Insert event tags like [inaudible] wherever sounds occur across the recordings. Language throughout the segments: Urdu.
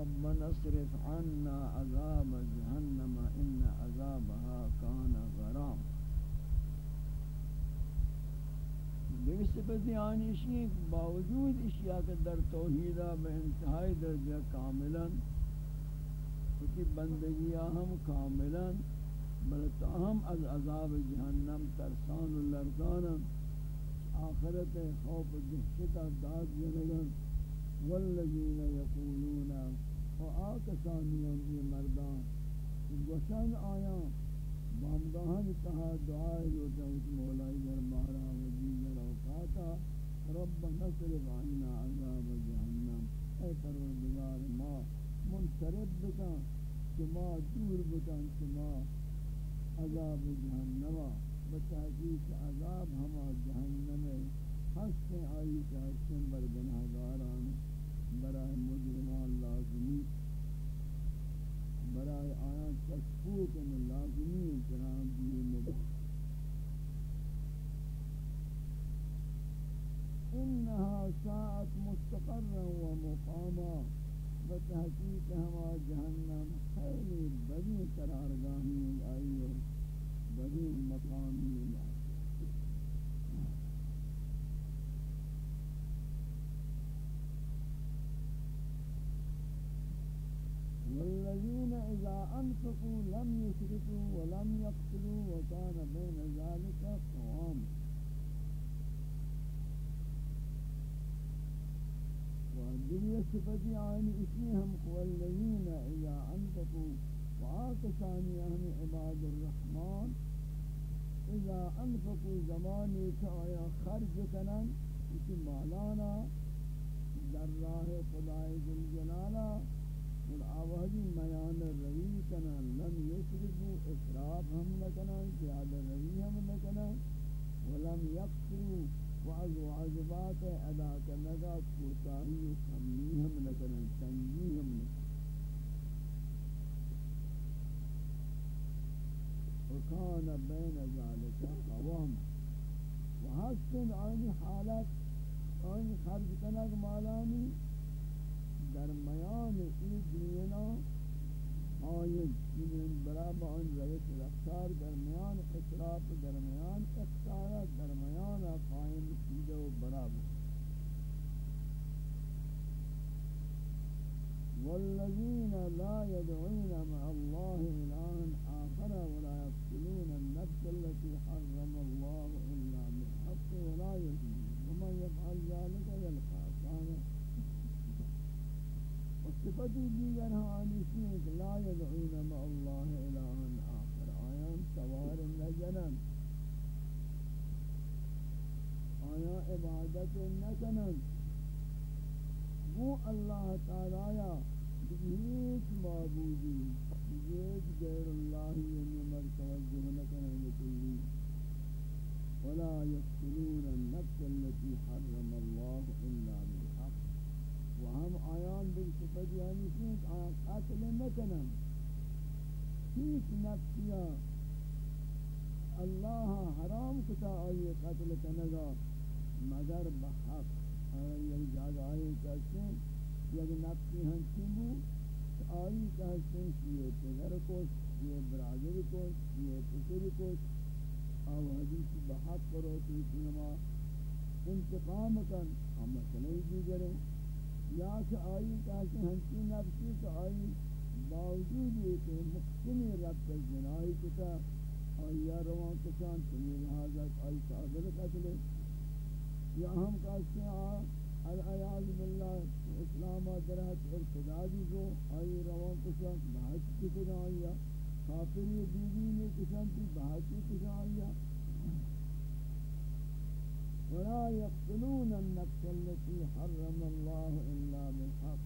ربنا اصرف عنا عذاب جهنم ان عذابها كان غرام. دیگر صفتی آنی اشیاء باوجود اشیاء کے در توحیدہ میں انتہائی درجہ کاملا، کیونکہ بندگیاں ہم کاملا، بلکہ ہم از عذاب جہنم ترسان و لرزانا آخرت خوف دہشت داد جنگن والذین یقولون و آکسانیان یہ مردان گوشن آیا بامگاہن تہا دعائی جو جوت مولائی در مارا وزیر اوقاتا، رب نصرف عنا عذاب جہنم. اے پروردگار ما، منصرف بکن شما دور بکن شما عذاب جہنم بتحقیق عذاب ہما جہنم. ہستے آئی کہ ہستیں بر گناہگاران برائے مجرمان لازمی برائے آیان تشفوق میں لازمی کرام دیئے مبا انہا ساعت مستقرا و مقاما بتحقیق ہما جہنم خیلی بڑی قرارگاہی آئی اور بڑی مقامی آئی والذين إذا أنفقوا لم يشركوا ولم يقتلوا وكان بين ذلك قوام ودنيا صفتي عين اسمهم والذين إذا أنفقوا وآكساني أهم عباد الرحمن إذا أنفقوا زماني كآيا خرج كنن اسی مالانا در راہ خدای ذوالجلالہ اور آوازی میان روی کنن لم یسرفو اسراف ہم نکنن زیادہ روی ہم نکنن ولم یقصرو وعظ و عذبات ادا کرنگا کوتاہی کمی ہم نکنن تنگی ہم نکنن. وکان بین ذالک قوام. وحسن آنی حالت آنی خرج کنگ مالانی درمیان این دینا آیت این برابر آن رویت رفتار درمیان اطراف درمیان اختار درمیان قائم سیده و برابر. والذين لا يدعون مع الله إلها آخر ولا يقتلون النفس التي حرم الله صفتی دیگر حانیسی ہے کہ لا يدعون مع اللہ الہا. آخر آیان سوار نجنن آیا عبادت نکنن؟ وہ اللہ تعالی ہیچ معبودی، ہیچ غیر اللہ یعنی مرتوجہ نکنن لکلی ولا يقتلون النفس التي حرم الله إلا بالحق وهم آیان دیکھ صفت یعنی سنت آیان قتل نکنن هیچ نفسیا اللہ حرام کتا آئی قتل کنگا مگر بحق آئی یک جاگہ آئی کہتے ہیں یک نفسی ہنچی بو آئی کہتے ہیں یہ پدر کو یہ برادر کو یہ پسر کو آو حدیث بحق کرو تو اتنما انتقام کن ہم مسئلہ دیگریں یا کہ آئی کہتے ہیں ہنچی نفسی کہ آئی باوجود یہ کہ محسنی رب کا جنائی کتا آئی یا روان کسان تمہیں لہذا آئی صادر قتل یا ہم کہتے ہیں العیاض باللہ، اسلام درہت ارتدادی کو آئی روان کسان بحث کسان آئی کافری بیوی میں کسان تھی بحث کسان آئی ولا يقتلون النفس التي حرم الله إلا بالحق.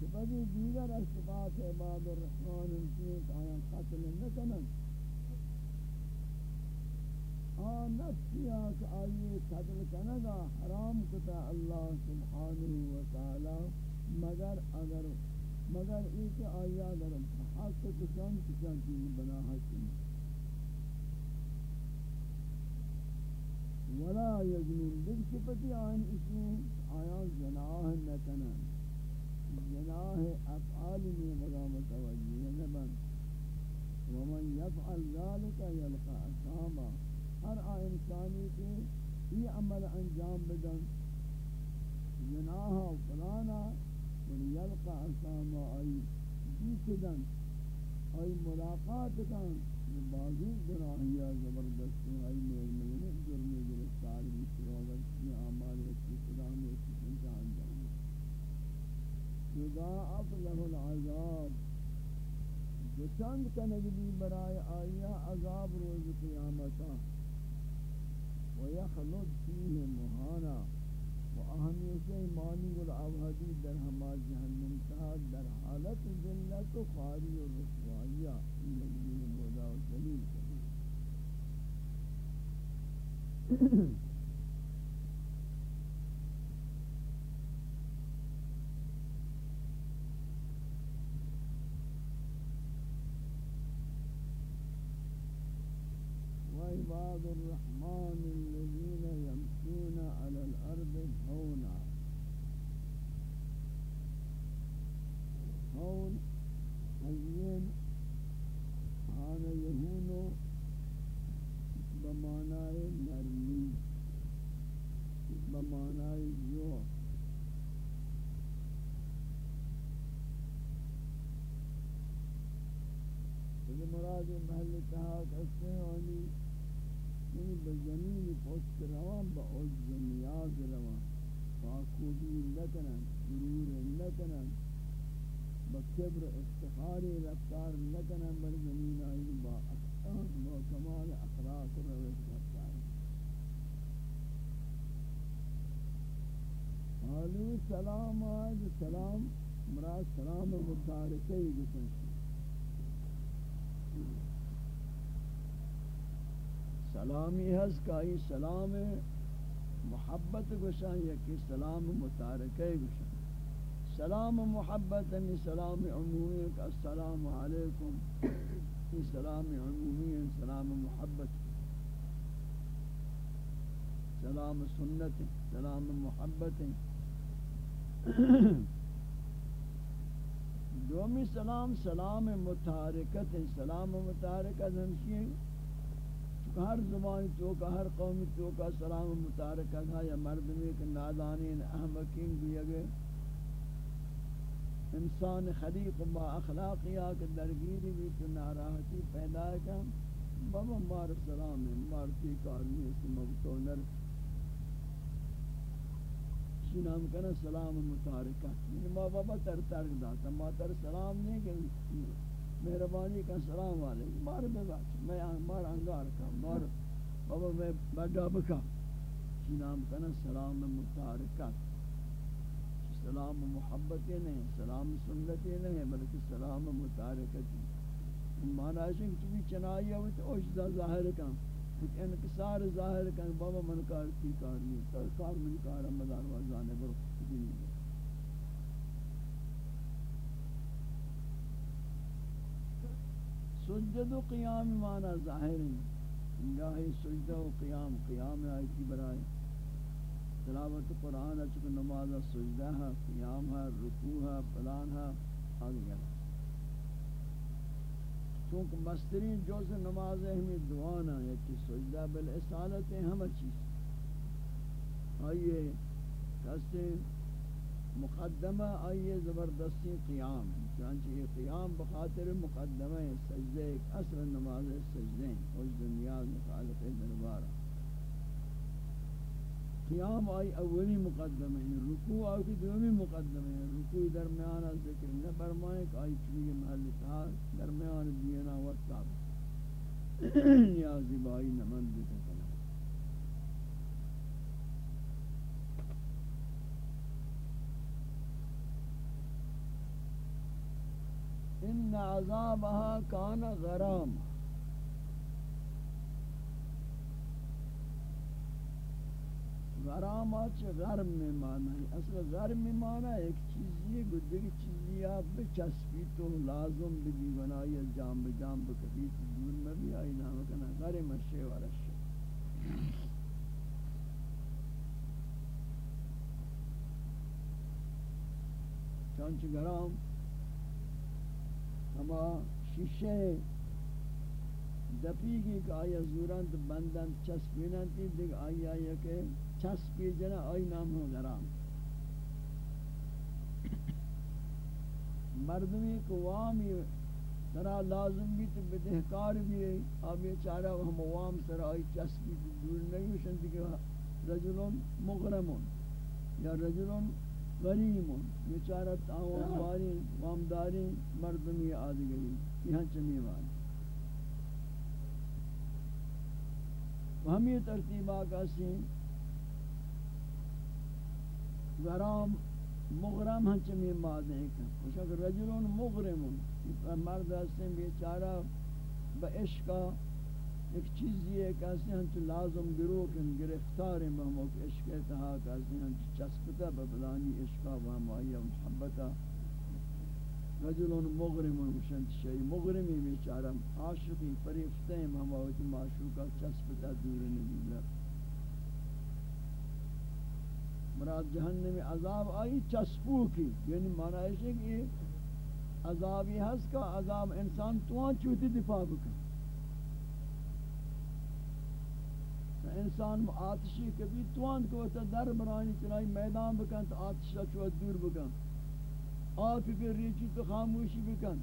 صفتی دیگر صفات عباد الرحمن انتیت آیان قتل نکنن آن نفسی آئی قتل کنگا حرام کتا اللہ سبحانہ وتعالی مگر اگر مگر ایک آئی اگر حق کسان کسان چیز بنا حسن ولا يزنون دیکھ صفتی آئین اسی آیا زناہ نکنن زناہ افعال میں مگا متوجہ نبن. ومن یفعل ذالک یلقا اساما ہر آ انسانی کے یہ عمل انجام بدن. زناہ و فلانا من یلقا اساما آئی جیتدن آئی ملاقات کن بازی گناہیا زبردستی آئی میل ملنے جرمی گرفتار بھی شروعات کی آمال اچھی قدام اچھی انجام جانے یضاعف له العذاب جو چند کنگ بھی برائے آیا عذاب روز قیامتا ویخلد فیہ مہانا و اہمیت ایمانی والعوحدی در ہما جہنم تا در حالت ذلت و خاری و رسوائیہ یہ مودا و جلیل محل اتحاد اسے یعنی بزمین پشت روان با عجز نیاز روان فاکوبی لکنن غرور لکنن با کبر افتخار رفتار لکنن بر زمین آئی با احسان با کمال اخلاق روش رفتار حالو سلام آج سلام مراد سلام متارکے گسن سلامی ہز کائی سلام محبت گشان یکی سلام متارکے گشان سلام محبت یعنی سلام عمومی، السلام علیکم۔ یہ سلام عمومی سلام محبت۔ سلام سنت سلام محبت دومی سلام سلام متارکت سلام متارکت ہمشی ہر زبان تو کا ہر قوم تو کا سلام متارک تھا یا مرد میں کہ نادانین احمقین بھی اگے۔ انسان خلیق با اخلاقیا کے درگیری بھی تو ناراحتی پیدا کر بابا مار سلام مارتی کارنی اس مبتونر شی نام کنا سلام متارکہ یعنی ما بابا تر ترک داتا، ما تر سلام نہیں کہ مہربانی کا سلام علیکم۔ مار میں میں مار انگار کا، مار، بابا میں بڑا بکا۔ کی نام کنا سلام متارکہ سلام محبت نہیں، سلام سنت نہیں، بلکہ سلام متارکت مانا ہے کہ بھی چنائی ہے تو اوجدہ ظاہر کا کچھ انکسار ظاہر کا بابا منکار کی کار نہیں کار منکار مدار وزانے برو سجد و قیام مانا ظاہر ہے گاہی سجدہ و قیام قیام آیتی برائے۔ تلاوت قرآن اچھک نماز سجدہ ہے، قیام ہے، رکوع ہے فلان ہے، آگے گیا چونکہ مسترین جو سے نماز ہمیں دعانا ہے کہ سجدہ بالاسالت ہم چیز۔ آئیے کہتے ہیں مقدمہ، آئیے زبردستی قیام۔ چانچہ یہ قیام بخاطر مقدمہ سجدہ ایک اصل نماز سجدہ اس دنیا مخالق دربارہ۔ قیام آئی اولی مقدمہ ہے رکوع آئی کی دومی مقدمہ ہے رکوع درمیان ذکر نہ برمائے کہ آئی چوئی محل تھا، درمیان دینا وقت [clears throat] نیازی بائی نمند دیتا عذابها كان غراما غرام چه غرم میں مانا ہے اصل غرم میں مانا ہے ایک چیز یہ گدری چیز یہ آپ تو لازم بگی بنائی جام بجام بکبی دور میں بھی آئی نام کنا غرم شے ورش چانچ گرام ہما شیشے دپی کی کہ آیا زوران تو بندن چسپینن تی دیکھ آئی آیا کہ چسپی جنا آئی نام ہو گرام مردمی کو وامی ترا لازم بھی تو بدہکار بھی ہے۔ اب یہ چارہ ہم وام سر آئی چسپی دور نہیں شنتی کہ رجلون مغرمون یا رجلون غریمون یہ چارہ تاوان باری وامداری مردمی آدگری یہاں چمی ہم یہ ترتیبہ کا سین غرام مغرم ہن چمی مادے ہیں خوش اگر رجلون مغرمون مرد ہستیں بیچارہ با عشقا ایک چیزی ہے کہ ہستے ہن چو لازم گروہ کن گرفتار ہیں بہموک عشق اتحا کہ ہستے ہن چو چسپتا ببلانی عشقا بہم آئی محبتا. رجلون مغرمون مشن شئی مغرمی بیچارہ عاشقی پریفتے ہیں بہم آئی معشوقا چسپتا دور نبی لکھ مراد جہنم عذاب آئی چسپو کی یعنی معنی ہے کہ عذابی ہس کا عذاب انسان توان چوتی دفاع بکن. انسان آتشی کبھی توان کو تا در برانی چنائی میدان بکن تو آتشا چوت دور بکن۔ آپی پہ ریچی تو خاموشی بکن۔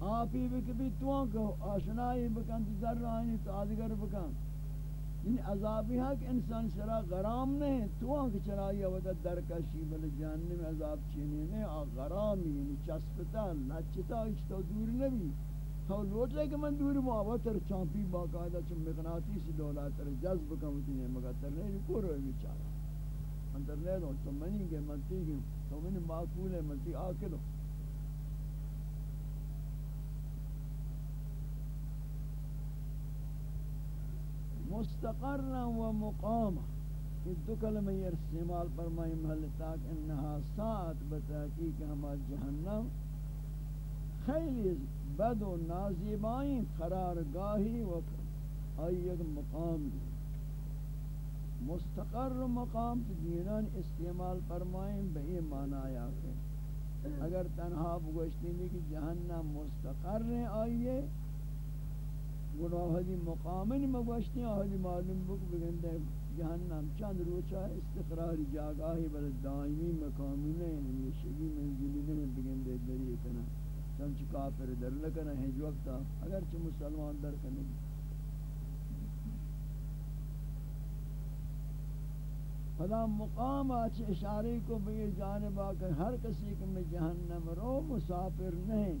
آپی بھی کبھی توان کو آشنائی بکن تو در رانی تو آدگر بکن۔ یعنی عذابی ہے کہ انسان شرا غرام نہیں تو آنکہ چرائی ودا درکشی بل جہنم عذاب چینی نہیں، آ غرامی یعنی چسپتا، لچتا اچتا دور نبی۔ تو لوٹ لے کہ من دور مو تر چامپی باقاعدہ چم مغناطیسی دولا تر جذب کم کمتی ہے، مگر تر نہیں کو روئے بیچارا اندر لے دو تو منی گے منتی گے تو منی معقول ہے منتی آکلو۔ مستقرا و مقاما۔ یہ دو کلمہ یہ استعمال فرمائی محل تاک انہا ساعت بتحقیق ہما جہنم۔ خیلی بد و نازیبائیں قرار گاہی و ایک مقام دی. مستقر مقام دینان استعمال فرمائیں بئی معنی آیا کہ اگر تنہا بگوشتی نہیں کہ جہنم مستقر آئیے گناہ دی مقامن مگوشتی آہلی معلوم بک بگندے جہنم چند روچا استقرار جاگاہی بل دائمی مقامی نہیں یعنی ہمیشگی منزلی نہیں بگندے دری کنا چند جی کافر در لکن لکنا ہیج وقتا اگرچہ مسلمان در کنے فلا مقام آچ اشارے کو بے جانب آکر ہر کسی کے میں جہنم رو مسافر نہیں۔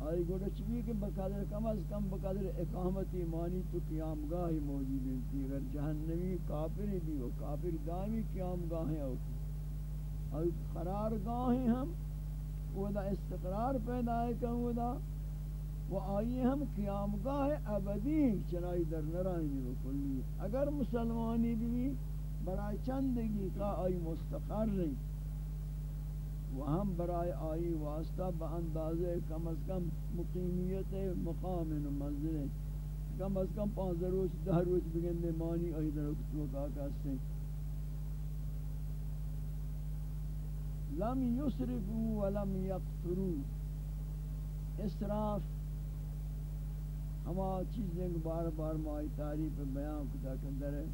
آئی گوڑا چوی کہ بقدر کم از کم بقدر اقامت ایمانی تو قیامگاہی موجود ہیں اگر جہنمی کافر بھی ہو، کافر دائمی قیامگاہیں ہوتی آئی قرار گاہیں ہم۔ وہ دا استقرار پیدا ہے کہ وہ دا وہ آئی ہم قیامگاہ ابدی چنائی در نرائیں بھی کلی اگر مسلمانی بھی برای چندگی کا آئی مستقر نہیں ہم برائے آئی واسطہ با اندازے کم از کم مقیمیت مقام و منزل کم از کم پانچ روز، دہ روز بگندے مانی آئی در اکتو کا کہتے ہیں۔ لم یسرفو ولم یقترو۔ اسراف، ہما چیزیں بار بار مائی تعریف بیان کتا کندر ہے۔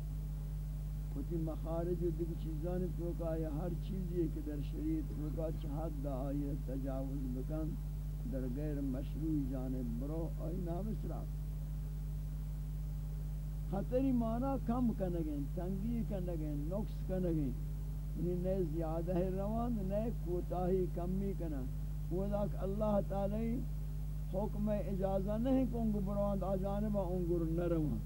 کتی مخارج و دیگر چیزانی تو یا ہر چیزی کہ در شریعت تو کا چہاد دا آئی تجاوز بکن در غیر مشروع جانب برو آئی نام اسراف۔ خطری معنی کم کنگیں تنگی کنگیں نقص کنگیں یعنی نئے زیادہ روان نئے کوتاہی کمی کنا وہ ذاک اللہ تعالی حکم اجازہ نہیں کہ انگو بروان آجانبا انگو نروان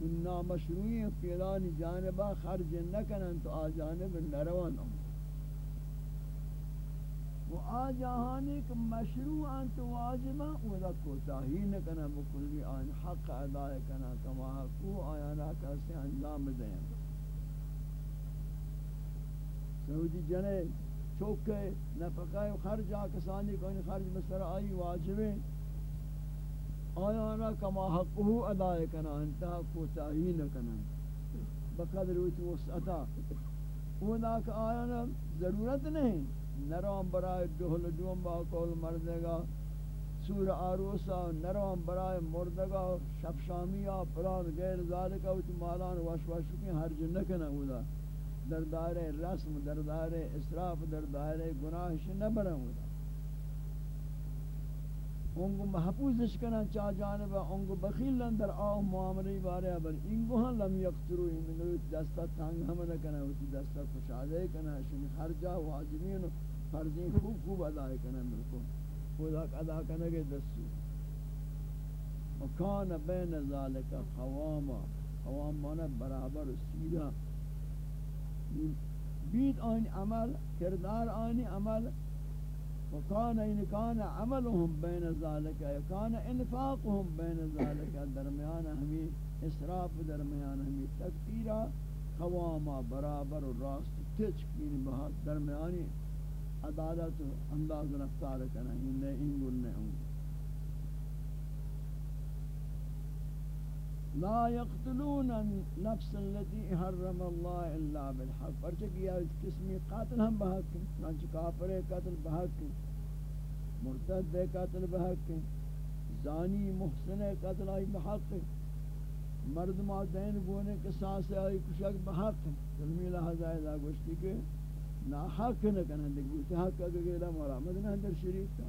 ان نامشروعی پیلانی جانبا خرج نکنن تو آجانب نروان و آجاہانی کہ مشروع انت واجبا ودا کوتاہی نکنن بکلی آن حق ادائے کنا کما حقو آیانا کسی انجام دیں سعودی جنے چوکے نفقہ خرجا کسانی کوئی خرج بسر آئی واجبیں آیانا کما حقه ادائے کنا انتہا کو تاہین کنا۔ بقدر وچ وسعتا وہ ناک آیا ضرورت نہیں۔ نرام برائے ڈہل ڈوم با کول مردگا۔ سور آروسا، نرام برائے مردگا۔ شب شامیا پران غیر ذالکا وچ مالان وش وش کی ہر جن نکنا ہودا در دائرے رسم در دائرے اسراف در دائرے گناہش نہ برن ہودا انگو محفوظش کنا چا جانبا انگو بخیلن در آو معاملی بارے بل انگو ہاں لم یقترو انگو دستا تانگ ہم نہ نکنا وچی دستا خوشادے کنا، شنی خرجا واجبین فرضیں خوب خوب ادا کنا بالکل۔ خدا ادا کنا گے دستو وکان بین ذالک قواما، قوام مانا برابر سیدھا۔ بیت آنی عمل، کردار آنی عمل وكان إن كان عملهم بين ذلك كان انفاقهم بين ذلك درمیان ہمیں اسراف، درمیان ہمیں تکفیرا قواما برابر و راست تچ کین بہت درمیانی عدالت انداز رفتار کرنا انہیں انگل نے ہوں لا يقتلون النفس التي حرم الله الا بالحق. پرچہ کیا اس قسمی قاتل ہم بحق چنانچہ کافر قتل بحق مرتد دے قتل بحق زانی، محسن قتل آئی بحق مرد ما دین بونے کے ساس آئی کشک بحق ظلمی لحظہ ادا گوشتی کے نا حق نہ کنا دے گوشتی حق اگر گیلا مرامد نہ در شریف تا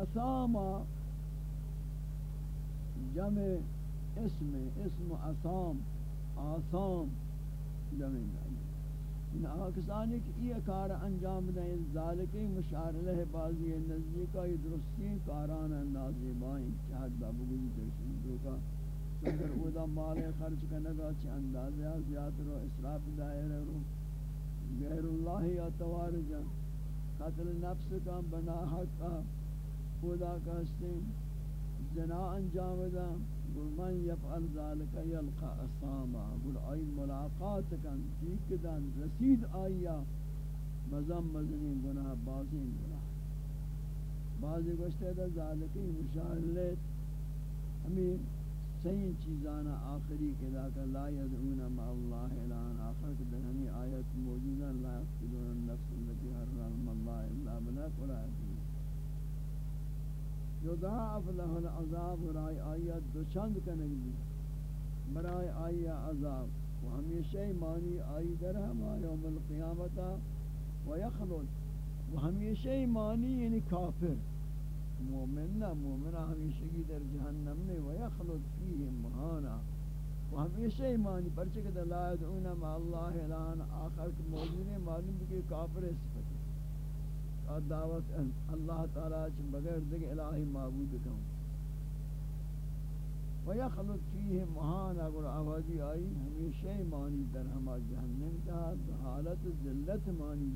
اساما جمع اسم اسم اسام آسام جمعی جائیں ان آکسانی کہ یہ کار انجام دیں ذالکی مشارلہ بازی نزدیکا یہ درستی کاران اندازی بائیں چاہت بابو گزی درشن دوکا. سنگر اودا مال خرچ کرنگا چھ اندازی زیادہ رو، اسراف دائر رو. غیر اللہ یا توارجا قتل نفس کا، بنا حق کا. اودا کا ہستیں جنا انجام دیں گل من یفعل ذلك یلقا اساما گل آئی ملاقات کن، ٹھیک دن، رسید آیا مزم مزنین گناہ بازین گناہ. بعضی گوشتے دا ذالکی مشاہلت ہمیں صحیح چیزانا آخری کے لاکہ لا یدعون مع اللہ الان. آخر کے در ہمیں آیت موجودہ لا یقتلون النفس التي حرم اللہ الا بلک ولا یدعون. یضاعف له العذاب برای آیا دو چند کنگ برای آیا عذاب۔ و ہمیشہ مانی آئی در ہما یوم القیامتا و یخلد و ہمیشہ مانی یعنی کافر۔ مومن نہ مومنہ ہمیشہ کی در جہنم نے۔ و یخلد فیہ مہانا۔ و ہمیشہ مانی پرچہ کہ لا يدعون مع اللہ الان آخر کے موجود ہے معلوم کہ کافر ہے اور دعوت اللہ تعالی چ بغیر دیگه الہی معبود کم و یخلق مہان اگر آوازی آئی، ہمیشہ مانی در ہما جہنم کا حالت ذلت مانی۔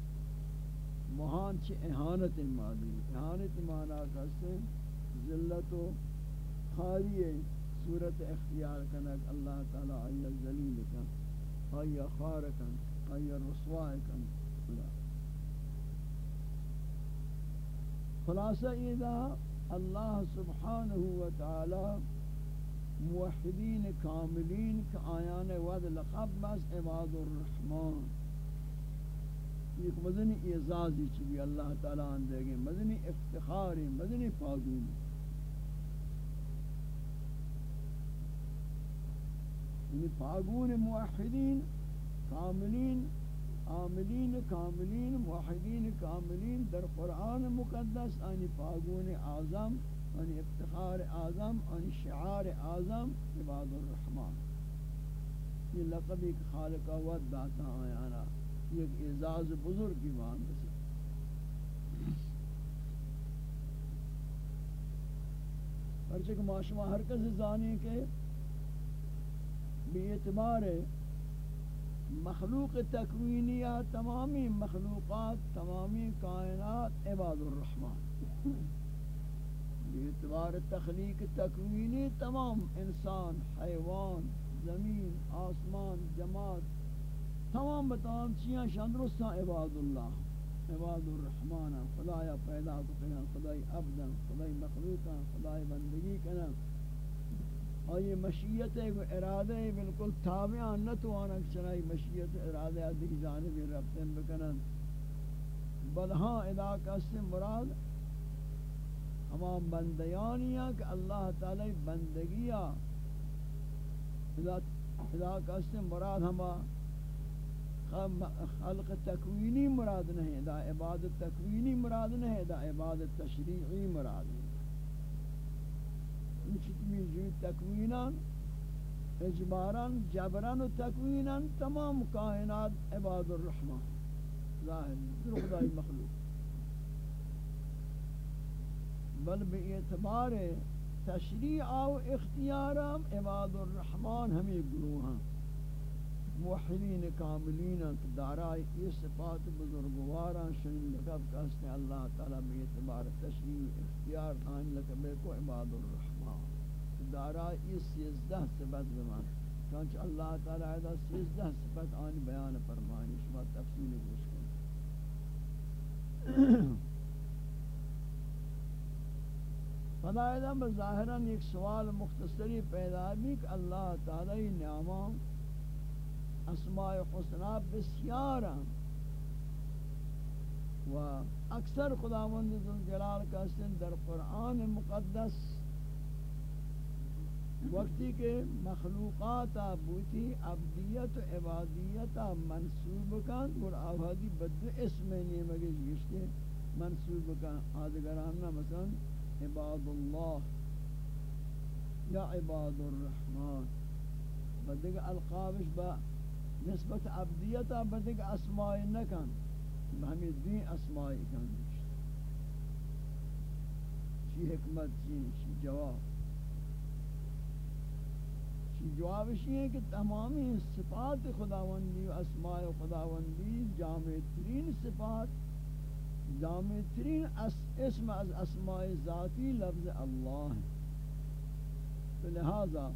مہان چ اہانت مانی۔ اہانت مانا کسے ذلت و خالی صورت اختیار کنک اللہ تعالی آئی ذلیل کن آئی خار کن آئی رسوا کن اللہ خلاصہ اذا اللہ سبحانہ وتعالی موحدین کاملین کا آیان ود لقب بس عباد الرحمن۔ ایک مدنی اعزازی چلی، اللہ تعالی اندے گے مدنی افتخاری مدنی فاغون یعنی فاغون موحدین، کاملین عاملین کاملین، موحدین کاملین، در قرآن مقدس، آنی پاگون اعظم، آنی افتخار اعظم، آنی شعار اعظم، عباد الرحمن. یہ لقب ایک خالق ود داتا آیانا یہ اعزاز بزرگی مان بسی پرچک معاشمہ ہر کس زانی کے بی اعتبار ہے مخلوق تکوینیہ تمامی مخلوقات، تمامی کائنات، عباد الرحمن. اعتبار تخلیق تکوینی تمام انسان، حیوان، زمین، آسمان جماعت تمام بتمام چیاں شاندرستان عباد اللہ. عباد الرحمن خدایا پیدا کو خدای عبدا خدای مخلوقا خدای بندگی کنا اور یہ مشیت ہے وہ ارادہ ہے، بالکل تابعان نہ تو آنا چنائی مشیت، ارادہ ہے دیکھ جانب ربطیں بکنن۔ بل ہاں ادا سے مراد؟ ہما بندیانیاں کہ اللہ تعالی بندگیاں ادا سے مراد؟ ہما خلق تکوینی مراد نہیں دا عبادت تکوینی مراد نہیں دا عبادت تشریعی مراد نہیں۔ چتمی جو تکوینان، اجباران، جبران و تکوینان، تمام کائنات عباد الرحمن ظاہر، در خدای مخلوق. بل بے اعتبار تشریع و اختیارام عباد الرحمن ہمیں گروہ ہیں. موحدین کاملین دارائی یہ صفات بزرگواران شنین لکب کہستے اللہ تعالیٰ بے اعتبار تشریع اختیار آئین لکبے کو عباد الرحمن دارائی یہ سیزدہ صفت زمان چونچہ اللہ تعالیٰ عیدہ سیزدہ صفت آئین بیان فرمائنی شما تفصیل گوش کریں۔ [clears throat] فضائدہ بظاہراً ایک سوال مختصری پیدا بھی کہ اللہ تعالی نعمان، اسماء حسنہ بسیارا و اکثر خداوند جلال کا سن در قرآن مقدس وقتی کے مخلوقات بوتی، عبدیت و عبادیت منصوب کن، اور آبادی بد اسم نیمگی گشتے منصوب کن. آدگران مثلا عباد اللہ یا عباد الرحمن. بدگ القابش با نسبت عبدیتا بدک اسمائی نکن. ہمیں دین اسمائی کن. چی حکمت چی جواب؟ چی جواب چی ہے کہ تمامی صفات خداوندی و اسماء خداوندی جامع ترین صفات، جامع ترین اسم از اسماء ذاتی لفظ اللہ ہے تو لہذا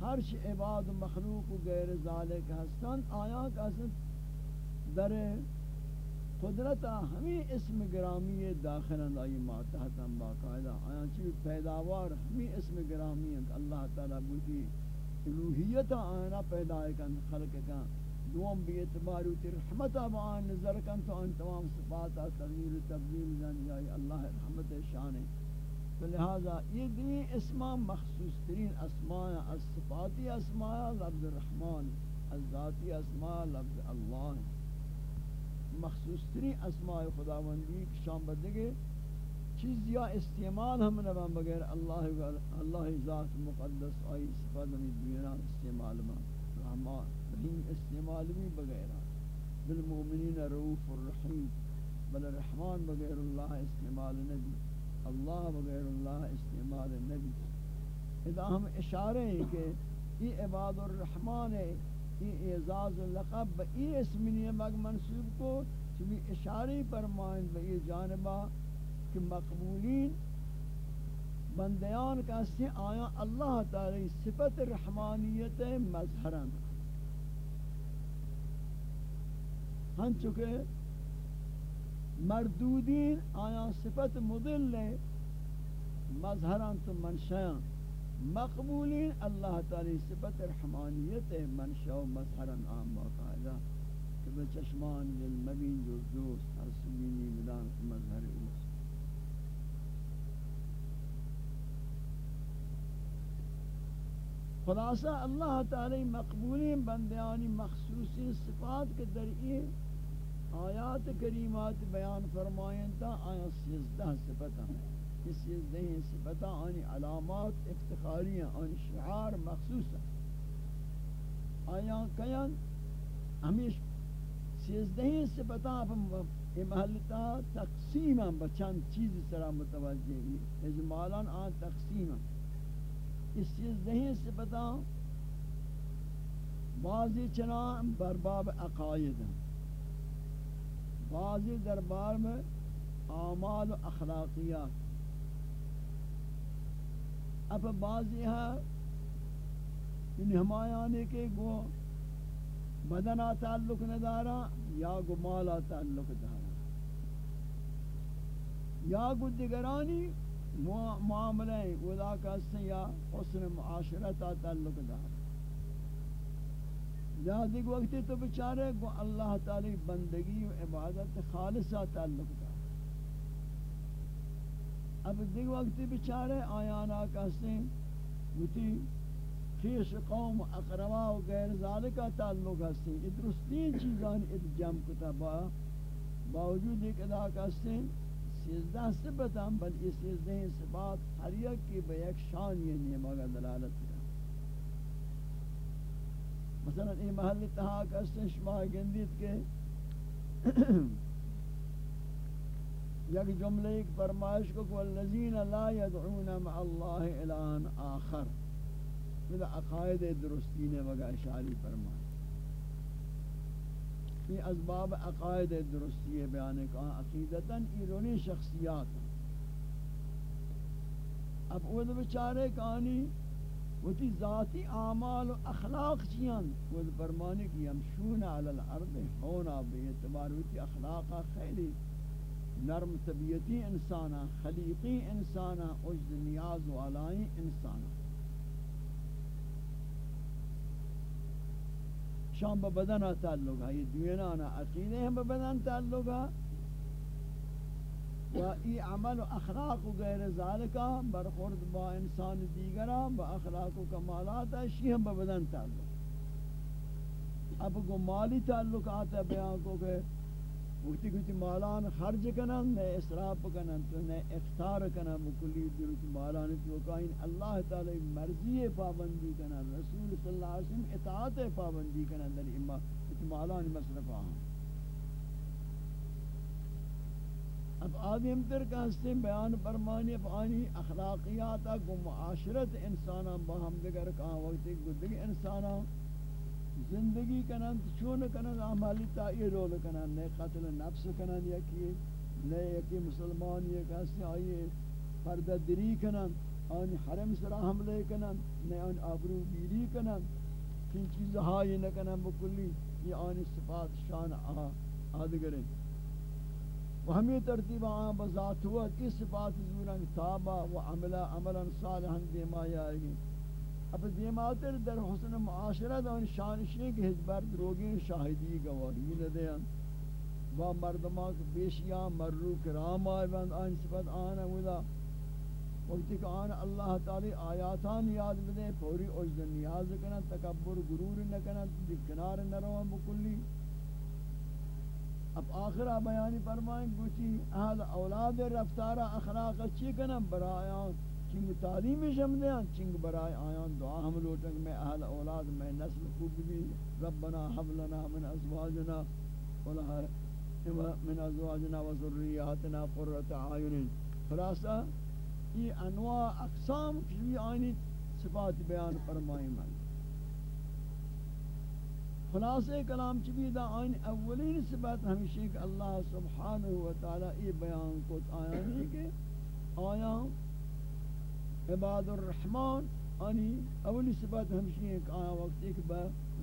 ہر عباد و مخلوق و غیر ذالک ہستان آیا کہ در قدرتا ہمیں اسم گرامی داخل اندائی ماتحتا باقاعدہ۔ آیا چی پیداوار ہمیں اسم گرامی ہے کہ اللہ تعالیٰ بوتی الوحیتا آنا پیدا کن، خلق کن۔ دوم بھی اعتبار ہوتی رحمتا با آن نظر کن، تو آن تمام صفاتا تغییر تبدیل جان جائی اللہ رحمت شان ہے۔ تو لہذا یہ دوی اسما مخصوص ترین اسماء، از صفاتی اسماء لفظ الرحمن از ذاتی اسماء لفظ اللہ مخصوص ترین اسماء خداوندی شام بدگے چیز یا استعمال ہم نبان بغیر اللہ اللہ ذات مقدس آئی صفات ہمیں دنیا استعمال ما رحمان، رحیم استعمال بھی بغیر بالمومنین روف الرحیم، بل الرحمن بغیر اللہ استعمال نبی، اللہ بغیر اللہ استعمال نبی۔ اذا ہم اشارے ہیں کہ یہ عباد الرحمن ہے یہ اعزاز لقب یہ اسم نیمک منصوب کو، چمی اشارے فرمائیں بئی جانبہ کہ مقبولین بندیان کا سے آیا اللہ تعالی صفت رحمانیت مظہرن ہن چکے مردودین آیا صفت مدل مظہران تو منشیان۔ مقبولین اللہ تعالی صفت رحمانیت منشا و مظہران آم باقاعدہ کہ بچشمان للمبین جو دوست ہر سبینی مدان مظہر اوست۔ خلاصہ، اللہ تعالی مقبولین بندیانی مخصوصی صفات کے درئی آیات کریمات بیان فرمائیں تا آیا سیزدہ صفتہ ہیں۔ اس سیزدہ صفتہ آنی علامات افتخاری ہیں، آنی شعار مخصوص ہیں۔ آیا کیان؟ ہمیش سیزدہ صفتہ پر محلتا تقسیم ہیں بچند چیز سرا متوجہ گی یعنی اجمالاً آن تقسیم ہیں۔ اس سیزدہ صفتہ بعضی چنان برباب عقائد ہیں۔ بعضی دربار میں اعمال و اخلاقیات۔ اب بعضی ہے ان ہمایانے کے گو بدنا تعلق ندارا یا گو مالا تعلق دارا۔ یا گو دگرانی معاملے ودا کا یا حسن معاشرت تعلق دار جہاں دیکھ وقتی تو بچارے کو اللہ تعالی بندگی و عبادت خالصہ تعلق دار اب دیکھ وقتی بچارے آیانا کہتے ہیں خیش قوم اقربا و غیر ذالکہ تعلق ہستے ہیں درستین چیزان ات جمع کتا با باوجود ایک ادا کہتے سیزدہ صفت ہم بل اس سیزدہ صفات ہر یک کی بے ایک شان یہ نہیں مگا دلالت کرا مثلا این محل اتحا کسن شما گندید کے [clears throat] یک جملے ایک فرمائش کو والذین لا يدعون مع اللہ الان آخر. مدہ عقائد درستین وگا اشاری فرمائش یہ اسباب عقائد درستی بیان کا عقیدتاً ایرونی شخصیات. اب وہ بیچارے کہانی، وہ تی ذاتی اعمال و اخلاق چیان وہ فرمانے کی یمشون علی الارض ہونا بے اعتبار، وہ تی اخلاقا خیلی نرم طبیعتی انسانا، خلیقی انسانا عجد نیاز و علائی انسانا. شام با بدن تعلق ہے یہ دوینانا عقیدے ہیں با بدن تعلق ہے و ای عمل و اخلاق و غیر ذالکہ برخورد با انسان دیگرہ با اخلاق و کمالات ہے شی ہم با بدن تعلق. اب کو مالی تعلق آتا ہے بیان کو کہ وقتی کچھ مالان خرج کنن نئے اسراف کنن، تو نئے اختار کنن مکلی درک مالان تو کہیں اللہ تعالی مرضی پابندی کنن، رسول صلی اللہ علیہ وسلم اطاعت پابندی کنن در اما کچھ مالان مصرف آہاں اب آدم تر کا ہستے بیان فرمانی پانی اخلاقیات کو معاشرت انساناں باہم دگر کہاں وقتی گدگ انساناں زندگی کنند، چون کنند، عملی تا ای رول کنند. نئے قتل نفس کنند، یکی نئے یکی مسلمان، یک ہستی آئیے پردہ دری کنند، آنی حرم سرا حملے کنند نئے آنی آبرو بیری کنند. کن چیز ہائی نکنند بکلی یہ آنی صفات شان آدگریں و ہمیں ترتیب آن بذات ہوا کی صفات زوران تابا و عملہ عملا صالحا دیما یائیں اب دیماتر در حسن معاشرت ان شانشی کے ہجبر دروگین شاہدی گواہی لدیان و مردمان کے بیشیاں مرو کرام آئے بند آن صفت آنا ودا وقتی کہ آنا اللہ تعالی آیاتان یاد بدے پوری عجد نیاز کنا تکبر گرور نکنا کنار نروان بکلی۔ اب آخرہ بیانی فرمائیں گوچی اہل اولاد رفتارہ اخلاق اچھی کنا برایان۔ چنگ تعلیم شمدے ہیں، چنگ برائے آیان دعا ہم لوٹنگ میں اہل اولاد، میں نسل خوب بھی، ربنا حب لنا من ازواجنا من ازواجنا و ذریاتنا قررت آئین خلاصہ، یہ انواع اقسام کی آئینی صفات بیان فرمائی من خلاصہ کلام چبی دا آئین اولین صفات ہمیشہ کہ اللہ سبحانہ وتعالی یہ بیان کو آیانی کہ آیان عباد الرحمن، آنی اولی صفت ہمشی ایک آیا وقت ایک با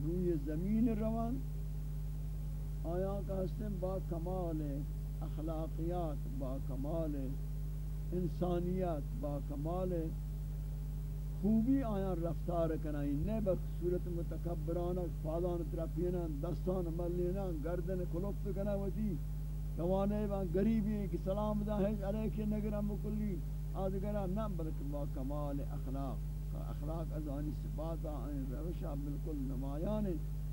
روی زمین روان۔ آیا کا حسن با کمال اخلاقیات، با کمال انسانیت، با کمال خوبی آیا رفتار کنائی۔ نے بس صورت متکبران فادان ترپینا دستان ملینا گردن کلوپ کنا وتی۔ توانے با غریبی کی سلام دا ہے علیہ نگرم بکلی آدگرہ نہ بلکہ با کمال اخلاق اخلاق از آنی صفات، آنی روشہ بالکل نمایان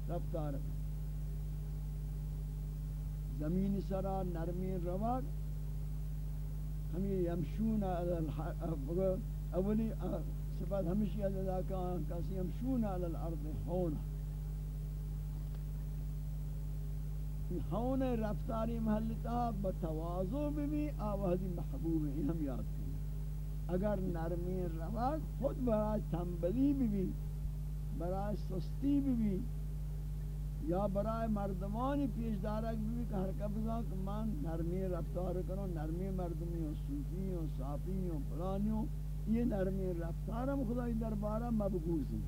رفتار زمین سرا نرمی رواد ہمیں یمشون اولی صفات ہمیشہ ادا کسی یمشون علی الارض ہونا ہون رفتاری محلتا بتواضع بھی آوہدی محبوب ہیں ہم یاد کریں اگر نرمی رواد خود برای تنبلی بھی برای سستی بھی یا برای مردمانی پیش دارک بھی کہ ہر کبزا کہ من نرمی رفتار کرو نرمی مردمی ہوں صوفی ہوں صافی ہوں فلانی ہوں یہ نرمی رفتار ہم خدای دربارہ مبگوز ہیں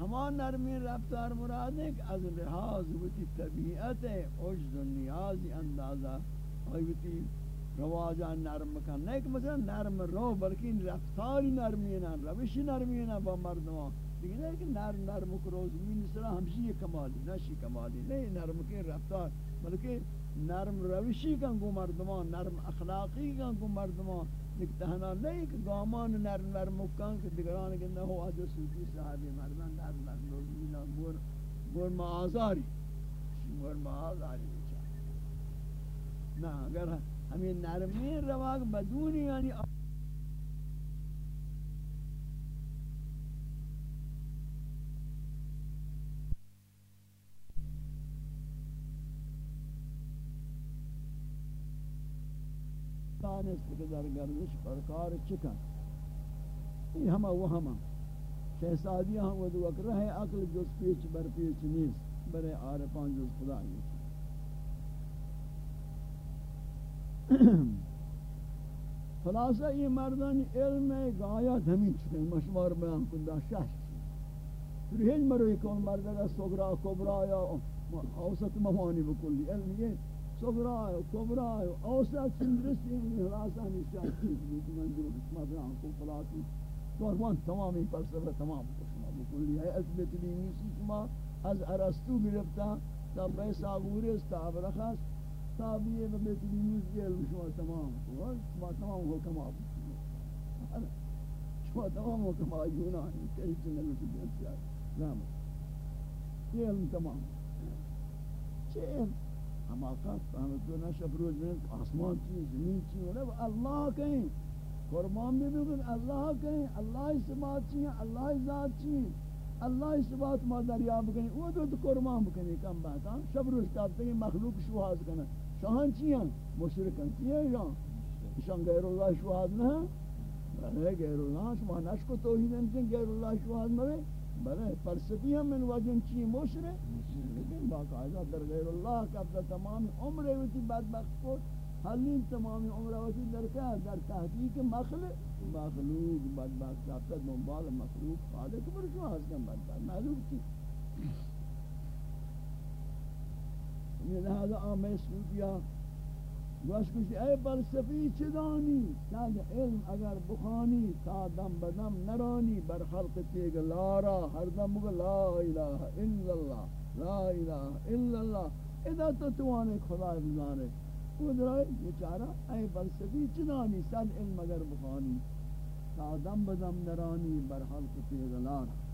ہمان نرمی رفتار مراد ہے کہ از لحاظ وتی طبیعت ہے عجز و نیاز اندازہ آئی رواجا نرم کن. نه که مثلا نرم رو بلکه این رفتاری نرمی نه روشی نرمی نه با مردما دیگه نه که نرم نرم که روز می همش همشی کمالی نشی کمالی نه نرم که رفتار. بلکه نرم روشی کن گو نرم اخلاقی کن گو مردمان دیگه نه که گامان نرم نرم کن که دیگران که نه هواج سوتی صحابی مردان نرم نرم روز می نه بور بور معازاری بور آزاری نه اگر ہمیں نرمی رواق بدونی یعنی دانست کہ در گردش پرکار چکن۔ یہ ہما وہ ہما۔ شہزادی ہم وہ دو رہے عقل جس پیچ بر پیچ نیست۔ برے آر پانچ جس خدا نیست [coughs] خلاصہ یہ مردان علم غایت ہمیں چکے مشمار بیان کندہ شش پھر ہیچ مروی کون مردگا سگرا کبرا یا اوسط ممانی بکلی. علم یہ سگرا کبرا، اوسط سندرستی خلاصہ ہمیں شش چیز منظور حکمت رہا کو خلاصی. دورمان تمامی فلسفہ تمام کشما بکلی. ہے اثبت لیمیسی شما از ارستو گرفتا، تا بیسا غورس تا ابرخص تابعی و بہتری نیز کے شما تمام شما تمام حکم آب. شما تمام حکم آئیونا ہیں کئی چنگل کی جنسی آئی رحمت علم تمام. چه؟ علم ہم آقا فهمت دو نشب روز میں آسمان چیز زمین چیز اللہ کہیں. قربان بھی بگن اللہ کہیں. اللہ سبات چیز اللہ ذات چیز اللہ اس بات ما دریاب کنی وہ تو قربان بکنی. کم بات ہاں شب روز تاب تک مخلوق شواز کنا شاہن چیئن مشرکن چیئن یا؟ شان غیر اللہ شواز نہ بلے، غیر اللہ شما نشکو توحید انچن غیر اللہ شواز مرے بلے، فلسفی ہم من وجن چی مشرک لیکن باقاعدہ در غیر اللہ کا تمام عمر ہوتی بدبخت کو حلین تمام عمر ہوتی در کیا؟ در تحقیق مخلوق مخلوق، بدبخت کا دنبال مخلوق، خالق پر شواز کن بدبخت معلوم کی یہ لہذا آمیں سودیا گوش کچھ اے فلسفی چدانی چاہد علم اگر بخانی، تا دم بدم نرانی، بر خلق تیگ لارا، ہر دم بگو لا الہ الا اللہ، لا الہ الا اللہ۔ ادا تو توانے خدا بزانے۔ وہ درائے اے فلسفی چدانی سن علم اگر بخانی، تا دم بدم نرانی، بر خلق تیگ لارا۔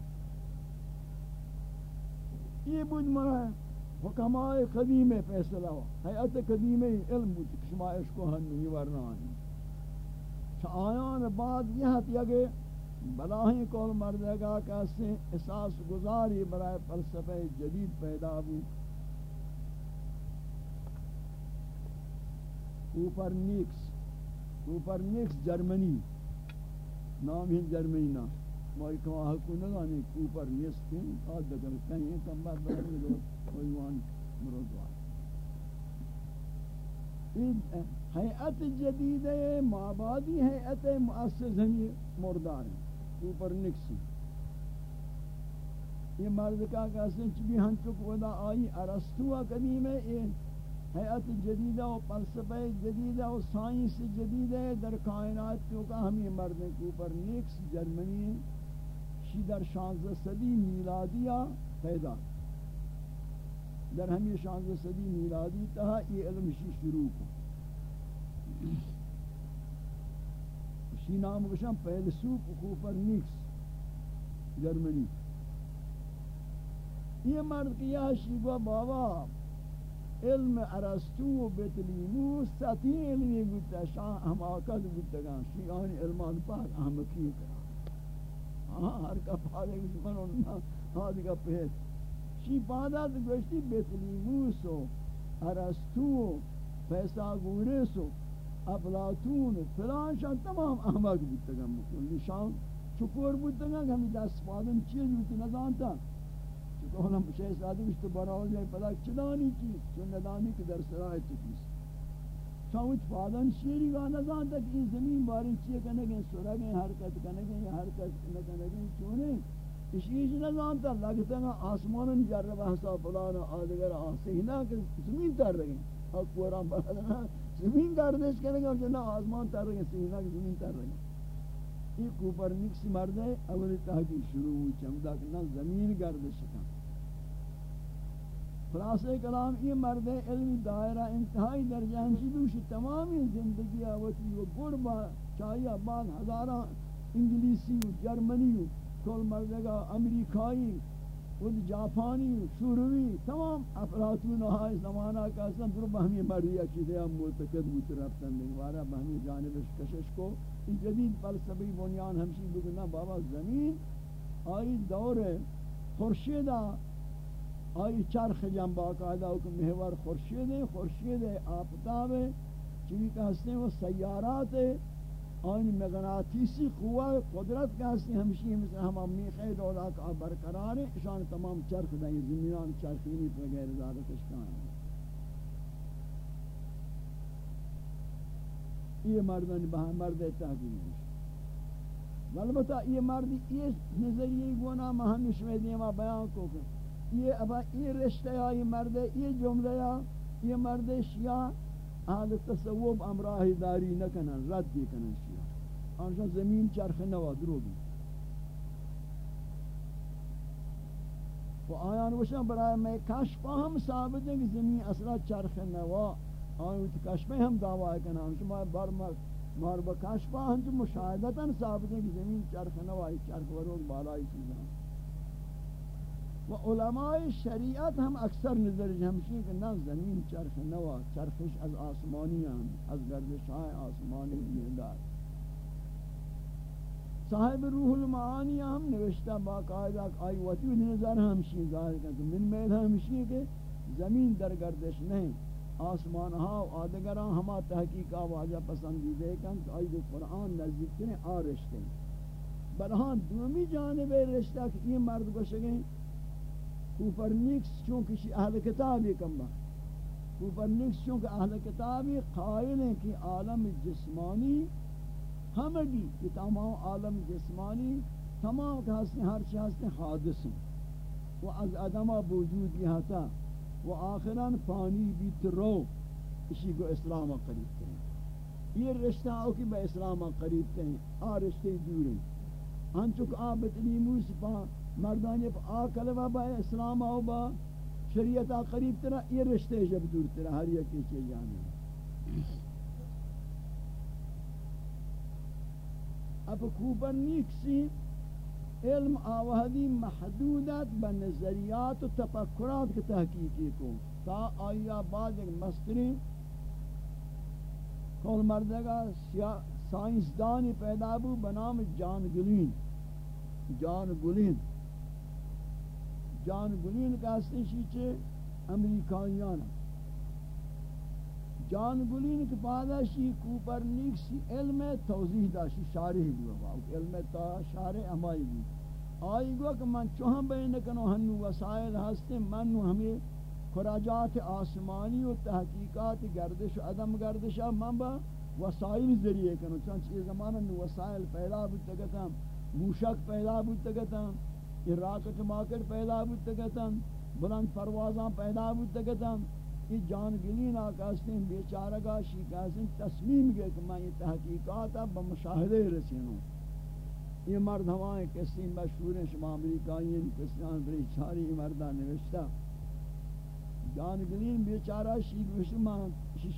یہ بود مرہ حکماء قدیم فیصلہ ہوا۔ حیات قدیم علم بود کہ شما عشق و ہنوی ورنانی آیان بعد یہ حتی اگے بلاہی کول مردے گا کہ اس سے احساس گزاری برائے فلسفہ جدید پیدا ہو اوپر نیکس اوپر نیکس جرمنی، نام ہی جرمنی نام مائی کما حقو نگانی اوپر نیکس کہیں آج دکھر کہیں، کم بات بلنی دو ایوان مرودوان حیعت جدید مابادی حیعت مؤسس ہمی مردار ہیں اوپر نکسی۔ یہ مرد کا کہتے ہیں چبی ہم چک ودا آئی ارسطوہ قدیم ہے۔ یہ حیعت جدیدہ و فلسفہ جدیدہ و سائنس جدیدہ در کائنات کیوں کا ہم یہ مرد ہیں کہ اوپر نیکس جرمنی شی در شانزہ صدی میلادیہ پیدا۔ ہے در ہمی شانزہ صدی میلادی تہا یہ علم شی شروع کو شی نام کشم فیلسوف کوپر نیکس، جرمنی. یہ مرد کیا شی بابا، علم ارسطو و بتلیمو سطحی علمی بودتا شاہ ہم آکد گا شیعان علمان پاک احمقی کرا ہاں ہر کا پادے کسی من ہاتھ کا پیت شی پادات گوشتی بتلیموس و ارسطو و فیساگورس و افلاتون فلان شان تمام احمق بودتا گا کلی شان چکور بودتا گا ہمی دست پادن چیز بودتی نزانتا؟ چکو ہم شیخ سادی کچھ تو براؤ جائے پدا چدانی چیز چون ندانی کہ در سرائے چکیس چاوچ پادن شیری گا نزانتا کہ این زمین باری چیئے کنگیں سرگیں حرکت کنگیں حرکت کنگیں چونے اشیش نزانتا لگتا ہے آسمان جرب احسا فلانا آدگر آسینا کہ زمین تر رگیں حق وران بلدنا زمین گردش کرنے گا جو نہ آسمان تر رہے سینہ کی زمین تر رہے یہ کوپرنکس مرد ہے، اول تحقیق شروع ہوئی، چمدہ کہ نہ زمین گردش کا خلاصہ کلام، یہ مرد علم دائرہ، انتہائی درجہ ہمشی دوشی تمامی زندگی آوتی و گربا چاہیہ بعد ہزارہ انگلیسی و جرمنی و کل مردگا امریکائی، خود جاپانی شوروی تمام افلاطون های زمانہ کا اصلا در بہمی مردی عقیدہ ہم معتقد بوت رفتن دیوارا بہمی جانبش کشش کو۔ این جدید فلسفی بنیان ہمشی بگنا بابا زمین۔ آئی دور خورشید، آئی چرخ جنب باقاعدہ حکم محور خورشید خورشید آفتاب چوی کہ ہستے وہ سیارات آن مغناطیسی قوہ قدرت کا ہستی ہمشی مثل ہم میخے دولا کا برقرار ہے اشان تمام چرخ دیں زمینان چرخینی پر غیر ذالک اشکان یہ مردن بہا مرد تحقیق ہے البتہ یہ مرد یہ نظریہ گونا مہنش میں دیما بیان کو کہ یہ ابا یہ رشتہ یا یہ مرد، یہ جملہ یا یہ مرد شیعہ، اہل تصوب امراہ داری نکنن، رد کنن شیعہ۔ آنشان زمین چرخ نوا دروگی و آیان وشن برای میں کشفا ہم ثابت ہیں کہ زمین اصلا چرخ نوا. آیان کشفا ہم دعوی کنا آنشان مار بار مار مار با کشفا ہم جو مشاہدتا ثابت ہیں کہ زمین چرخ نوا چرخ وروگ بالائی چیزاں و علماء شریعت ہم اکثر نظر جمشی کہ نہ زمین چرخ نوا چرخش از آسمانی ہیں از گردش آسمانی بیدار صاحب روح المعانی ہم نوشتہ باقاعدہ آئی وطی نظر ہمشی ظاہر کرتا من میل ہمشی کہ زمین در گردش نہیں، آسمان ہاں و آدگران ہما تحقیق آواجہ پسندیدے کن کہ آئی دو قرآن نزدیک کریں آ رشتے برہاں دومی جانب رشتہ کہ یہ مرد کو شکیں کوپرنیکس چونکہ شی اہل کتابی کم با۔ کوپرنیکس چونکہ اہل کتابی قائل ہیں کہ عالم جسمانی ہمگی کہ تمام عالم جسمانی، تمام کہ ہستے ہر چیز ہستے حادث ہیں۔ و از عدم وجود یہ و آخراً پانی بیت رو اسی کو اسلام قریب کریں۔ یہ رشتہ ہو کہ بے اسلام قریب کریں، آ رشتے دور ہیں۔ ہن چک آ بتنی موسیقا مردانی پا آ کلمہ با اسلام آو با، شریعت آ قریب ترہ، یہ رشتے جب دور ترہ، ہر یکی چیز جانے۔ اب کوپرنیکسی علم آوہدی محدودت بنظریات و تفکرات کے تحقیقی کو. تا آیا بعد ایک مستری کول مردگا سائنسدانی پیدا بو بنام John Glenn. John Glenn. John Glenn کا ہستے شیچے امریکایان جان گلین کے پادا شی کوپرنیکس علم توضیح دا شی شارح ہوا علم تا شارح ہمائی بھی آئی گو کہ من چوہاں بین کنو، ہنو وسائل ہستے من ہمیں خراجات آسمانی و تحقیقات گردش و عدم گردش، من با وسائل ذریعے کنو۔ چونچہ یہ زمانہ نو وسائل پیدا بودتا گتا موشک پیدا بودتا گتا یہ راکٹ ماکٹ پیدا بودتا گتا بلند پروازاں پیدا بودتا گتا یہ جان گلین آکاستیں بیچارہ گا شکاستیں تصمیم گئے کہ میں یہ تحقیقات اب بمشاہدے رسینوں یہ مرد ہوائیں کسی مشہور ہیں شما امریکائین کسیان بری چاری مردہ نوشتہ۔ جان بیچارہ شیخ وشما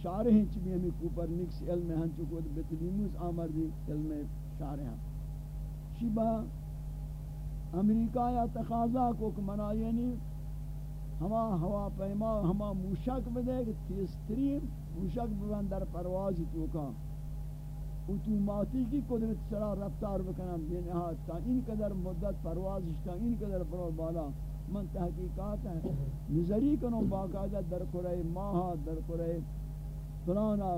شارح ہیں چبی ہمیں کوپر نکس علم ہن چکو بتلیموز آمردی علم شارح ہیں۔ شبا امریکہ یا تقاضا کو کمنا یعنی ہما ہوا پیما، ہما موشک بدے کہ تیسترین موشک ببن در پرواز توکا اتوماتی کی قدرت سرا رفتار بکنم، بے نہایت تا ان قدر مدت پرواز تا ان قدر پرواز بالا۔ من تحقیقات ہیں۔ نظری کنو باقاعدہ در قرآن ماہا، در قرآن فلانا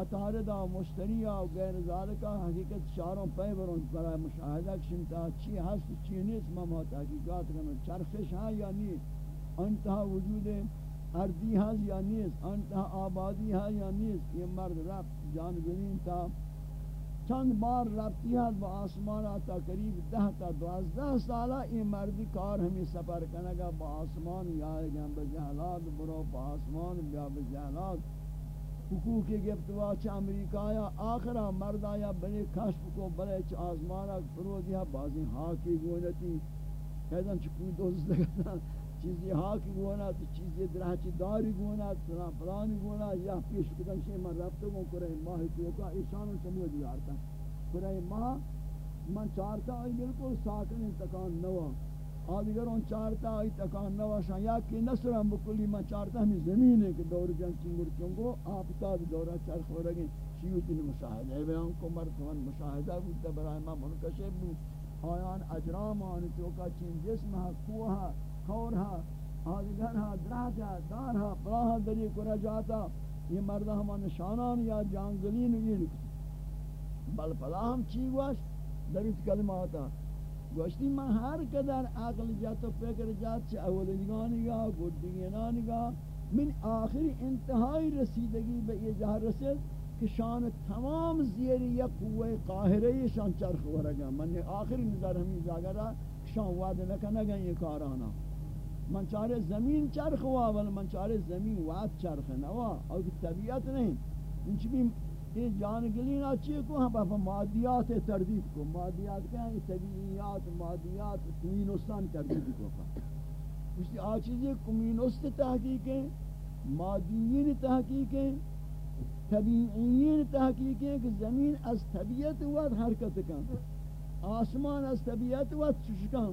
اتاردہ مشتریہ و غیر ذالکہ حقیقت چاروں پہ برون برای مشاہدہ کشنتا چی ہست چی نیست ما تحقیقات کنو چرخش ہاں یا نہیں انتہا وجود ارضی ہے ہاں یا نیست انتہا آبادی ہے یا نیست یہ مرد رفت جان تا چند بار ربطی ہے ہاں با آسمان آتا قریب دہ تا دوازدہ سالہ یہ مردی کار ہمیں سفر کنگا با آسمان یا گم بجہلات برو، با آسمان بیا بجہلات حقوق گفتوا چ امریکہ یا آخرہ مردا یا بنے کشف کو، بلے چ آسمان فرو دیا بازی ہاں کی گونتی کہدن چ کوئی دوست لگا چیزی ہاں کی گونا تو چیزی درہچی داری گونا تو فلانی گونا یا پیش کدن شئی من رفتو گون کرے ماہ تو کا ایشانو چمو دیارتا. کرے ماہ من چارتا آئی بلکل ساکن انتقان نوا. آدھگر ان چارتا آئی تکان نوا شان. یا کہ نصر ہم بکلی من چارتا ہمیں زمین ہے کہ دور جنگ چنگر چنگو، آپ تا دورہ چرخ ہو رگیں شیوتی نے مشاہدہ ہے بیان کو مرتبان مشاہدہ بودتا برای ما منکشب بود. آیان اجرام آنی تو کا چین جسم ہا کوہا کھور ہا آدگر ہا دراج ہا دار ہا پراہ دری کرا جاتا یہ مردہ ہما نشانان یا جانگلین یہ بل پلا ہم چی گوش در اس کلماتا. گوشتی من ہر قدر عقل جات و فکر جات چھ اولنگانی گا گردگینانی گا من آخری انتہائی رسیدگی بے یہ جہر رسید کہ شان تمام زیری یا قوہ قاہرہ شان چرخ ورگا من آخری نظر ہمیں جاگرہ شان وعد نکنگا یہ کارانا. من چارے زمین چرخ ہوا ولی من چارے زمین وعد چرخ نوا اور طبیعت نہیں انچ بھی یہ جانگلین اچھی کو ہم پاپا مادیات تردید کو مادیات کہیں یہ یعنی طبیعیات، مادیات کمینوستان تردید کو پا اس آچیزیں کمینوست تحقیقیں مادیین تحقیقیں طبیعیین تحقیقیں کہ زمین از طبیعت وقت حرکت کن. آسمان از طبیعت وقت چشکم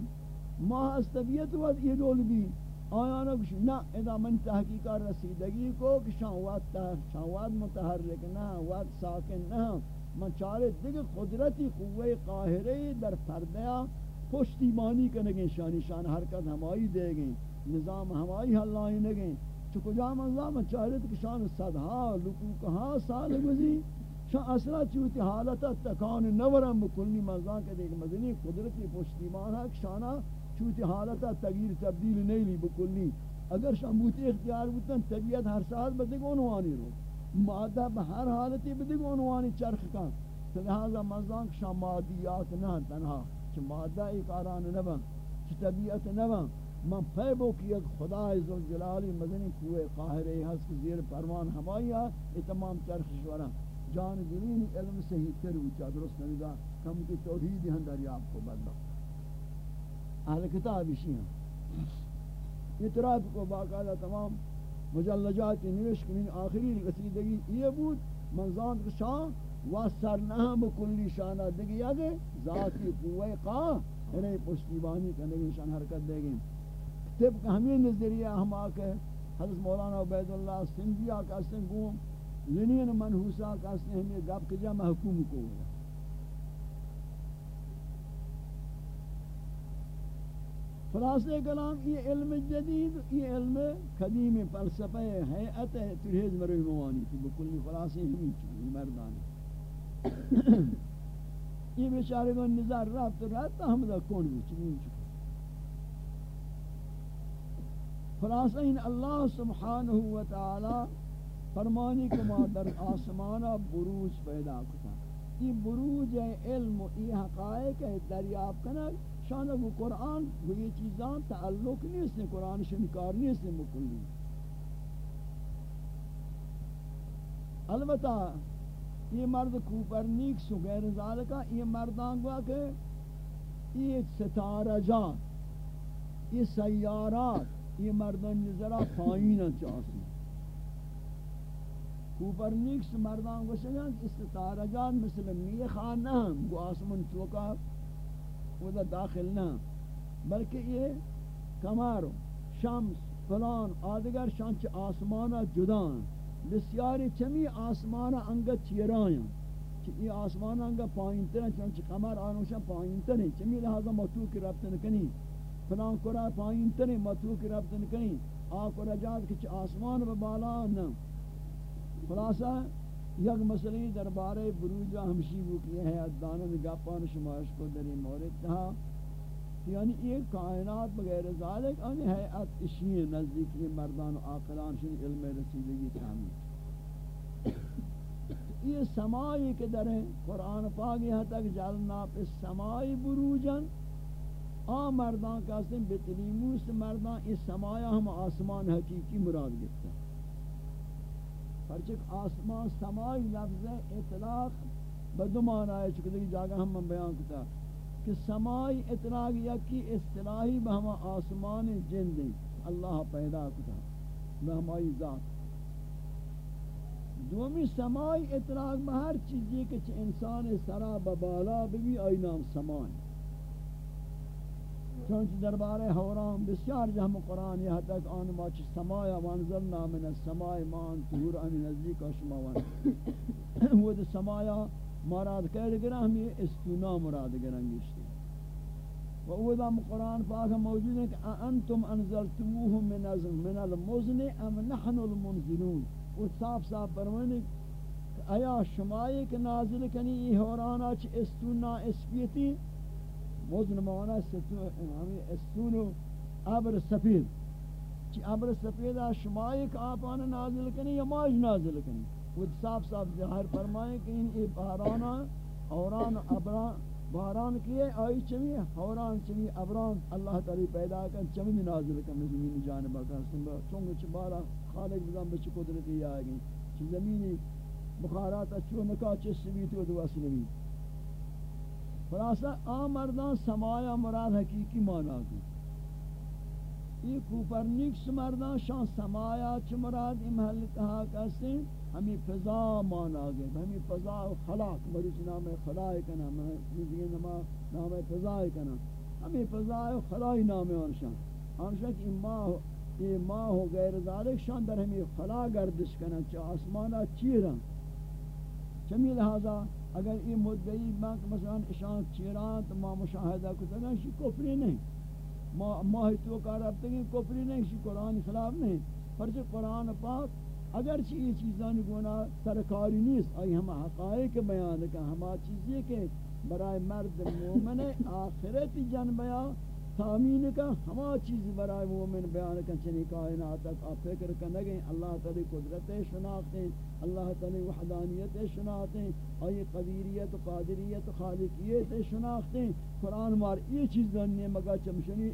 ماہ از طبیعت وقت یہ دول بھی آیا نا کچھ نا ادا من تحقیقہ رسیدگی کو کہ شان وقت شان وقت متحرک نہ وقت ساکن نہ من چارے دیکھ قدرتی قوہ قاہرے در پردیا پشتی مانی کنگیں شانی شان حرکت ہمائی دے گئیں نظام ہمائی حلائی نگیں چکو جا منظام من چارے کہ شان صدہا لکوکہا سال گزی. شان اصلا چوتی حالتا تکان نورم بکلنی مزان کے دیکھ مدنی قدرتی پشتیمان ہے شانا چوتی حالتا تغییر تبدیل نہیں لی بکلنی اگر شان اختیار بوتن طبیعت ہر سال بدگ عنوانی رو. مادہ بہر حالتی بدگ عنوانی چرخ کا لہذا مزان شان مادیات نہ تنہا چھ مادہ ایک آران نبن چھ طبیعت نبن. من پے بو کہ خدا عز جلالی مدنی کوئے قاہرے ہس زیر پروان ہمایا یہ تمام چرخ شورا جان دلین علم صحیح تر ہوچا درست نمیدہ کم کی توحید ہم دریاب کو بدلا اہل کتاب اسی ہیں اعتراف کو باقاعدہ تمام مجلجات نوش کنین آخری رسیدگی یہ بود منظام شان و سرنہ بکلی شانہ دگی آگے ذاتی قوہ قا انہیں پشتیبانی کرنے کی شان حرکت دے گئے۔ طبق ہمیں نظریہ ہم آکے حضرت مولانا عبید اللہ سندھیا کا سنگوم لنین منحوسا کا اس نے ہمیں گپ کجا محکوم کو۔ ہوا خلاصہ کلام، یہ علم جدید، یہ علم قدیم فلسفہ حیعت ہے ترہیز مروی موانی تھی بکلی خلاصہ ہمیں چکی مردان [coughs] یہ بیچارے کو نظر رفت رہتا تو ہم دا کون بھی چکی خلاصہ ان اللہ سبحانہ وتعالی فرمانی کہ ما در آسمانا بروج پیدا کتا۔ یہ بروج علم و یہ حقائق ہے دریاب کنا شانہ وہ قرآن، وہ یہ چیزان تعلق نہیں اس نے قرآن شنکار نہیں اس نے مکلی۔ البتہ یہ مرد کوپرنیک سو غیر ذالکہ، یہ مردان گوا کہ یہ ستارہ جان، یہ سیارات، یہ مردان نظرہ پائین چاہتے کوپرنیکس مردان گوشگان استطارہ جان مثل میخان نہ ہم گو آسمان چوکا۔ ودا داخل نہ۔ بلکہ یہ کمارو شمس، فلان، آدگر شانچ آسمانا جدان بسیاری چمی آسمانا انگا چیرائیں یہ آسمان انگا پائن تریں چنانچہ قمر آنوشا پائن تریں چمی لہذا مطلوع کی ربطن کنی فلان قرآن پائن تریں مطلوع کی ربطن کنی آکو رجاد کچھ آسمان ببالا نہ خلاصہ یک مسئلہ دربارے بروجہ ہمشی وہ کیا ہے ادانہ گاپان شمارش کو در مورد تھا یعنی یہ کائنات بغیر ذالک ان ہے ات اشی نزدیکی مردان و عاقلان شن علم رسیدگی تعمیر یہ سمائی کے دریں قرآن پاک یہاں تک جالنا پہ سمائی بروجن۔ آ مردان کہتے ہیں بتلیموس مردان اس سمایا ہم آسمان حقیقی مراد گفتا پرچک آسمان سمائی لفظ اطلاق بدو معنی ہے چکہ دیکھ جاگہ ہم من بیان کتا کہ سمائی اطلاق یکی اصطلاحی بہما آسمان جن دیں اللہ پیدا کتا بہمائی ذات۔ دومی سمائی اطلاق بہر چیزی کہ انسان سرا ببالا بھی آئی نام سمائی۔ چونچہ دربار حوران بسیار جہم قرآن یہاں تک آن ماچ سمایا وانزلنا من السمائی مان تور ان نزدیک اشما وان [clears throat] وہ دے سمایا مراد کہہ گرا ہمیں استونا مراد گرن گشتی و وہ دا قرآن پاک موجود ہے کہ انتم انزلتموه من من المزن ام نحن المنزلون. وہ صاف صاف فرمانے آیا شمائی کہ نازل کنی یہ حورانا چھ استونا، اسپیتی موزن موانا استون عبر سفید. چی عبر سفید شمائی کا آپانا نازل کنی یا ماج نازل کنی؟ وہ صاف صاف ظاہر فرمائیں کہ ان ای بہرانا اوران ابران بہران کیے آئی چمی ہوران چمی، ابران اللہ تعالی پیدا کن چمی نازل کن زمین جانبہ کن چونگو چی بارا خالق بزن بچی قدرتی آئی آگئی چی زمینی بخارات اچھو نکا چی سویتی و دو اسلمی خلاصہ آ مردان سمایا مراد حقیقی مانا کی یہ کوپرنیکس مردان شان سمایا چ مراد ای محل کہا کہتے ہمیں فضا مانا گئے ہمیں فضا و خلاق مریض نام خدای کنا مریض نام نام فضا کنا. ہمیں فضا و خدای نام آنشان آنشان کہ ماہ یہ ماہ و غیر ذالک شان در ہمیں خلا گردش کنا چا آسمانا چیرا چمی لہذا اگر یہ مدعی بانک مثلا اشان چیران، تو ما مشاہدہ کو تگا شی کفری نہیں. ما ماہی تو کا اب تک کفری نہیں، شی قرآن خلاف نہیں. پرچہ قرآن پاک، اگر چی یہ چیزان گونا سرکاری نیست، آئی ہم حقائق بیان کا ہما چیزی کہ برای مرد مومن آخرت جنبیا تامین کا ہما چیز برای مومن بیان کن چنی کائنات تک آپ فکر کنگیں اللہ تعالی قدرت شناختیں اللہ تعالی وحدانیت شناختیں آئی قدیریت قادریت خالقیت شناختیں قرآن مار یہ چیز دنیا مگا چمشنی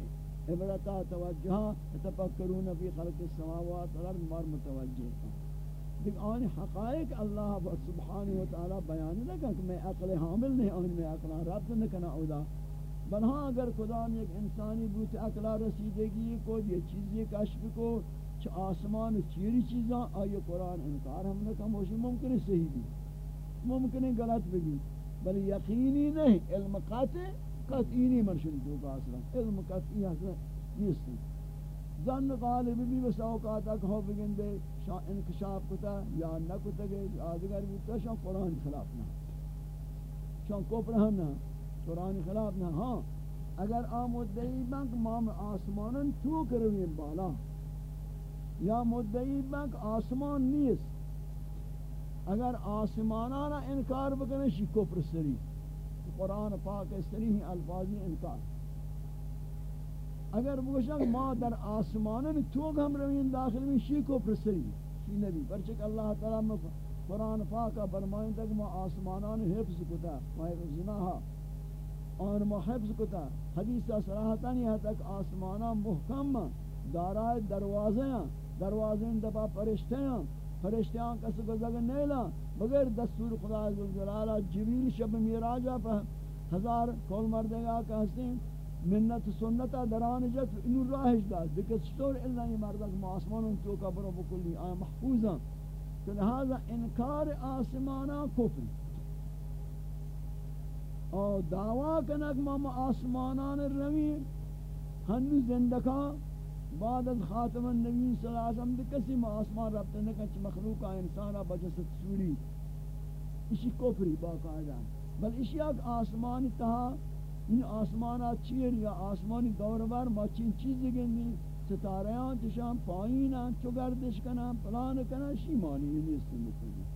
عبرتا توجہا تفکرون فی خلق السماوات والارض مار متوجہ دیکھ آن حقائق اللہ سبحانہ وتعالی بیان لگا کہ میں عقل حامل نہیں آن میں عقلان رب نکنا اودا بلہاں اگر خدا نے ایک انسانی بوت اقلا رسیدگی کو، یہ چیزیں کشف کو، چھ آسمان چیری چیزاں آئی قرآن انکار ہم نے کہا موشی ممکن ہے صحیح بھی، ممکن ہے غلط بھی بل یقینی نہیں، علم قطع قطعی نہیں مرشن جو کا اصلا علم قطعی اصلا نیست۔ زن غالب بھی بس اوقات اک ہو بگن دے شاہ انکشاف کتا یا نہ کتا گئے آدھگر بھی شاہ قرآن خلاف نہ۔ شاہ کوپر ہم نہ۔ قرآن خلاف نہ ہاں اگر آ مدعی بنک مام آسمانن تو کروین بالا، یا مدعی بنک آسمان نیست، اگر آسمانانا انکار بکنے شی کفر سری، قرآن پاک سری ہی الفاظی انکار۔ اگر بگوشن ما در آسمانن تو ہم روین داخل میں شی کفر سری، شی نبی پرچک اللہ تعالی قرآن پاک فرمائیں تک ما آسمانان حفظ کتا، ما حفظ حفظناها آن ما حفظ کتا. حدیث صراحتاً یہاں تک آسمانا محکم دارائے دروازے ہیں، دروازے دبا پرشتے ہیں۔ فرشتیاں کس کو زگن نیلا بغیر دستور خدا عزوجلالہ جبیل شب میراجا پر ہزار کول مردگا کہتے ہیں منت سنتا دران جت انو راہش دا دکت شطور اللہ یہ مردک ما آسمانوں تو کا برو بکلی آیا محفوظا کہ لہذا انکار آسمانا کفر۔ او دعوا کنک ما آسمانان روی، ہنو زندکا بعد از خاتم النبی صلی اللہ علیہ وسلم دے کسی ما آسمان ربط نکن چھ مخلوقا انسانا بجست سوری۔ اسی کفری باقاعدہ بل اسی اک آسمانی تہا، ان آسمانا چیر یا آسمانی دور بار ما چین چیز گندی، ستاریاں، چشان پائینا چگردش کنا، پلان کنا، شیمانی نیست مکنی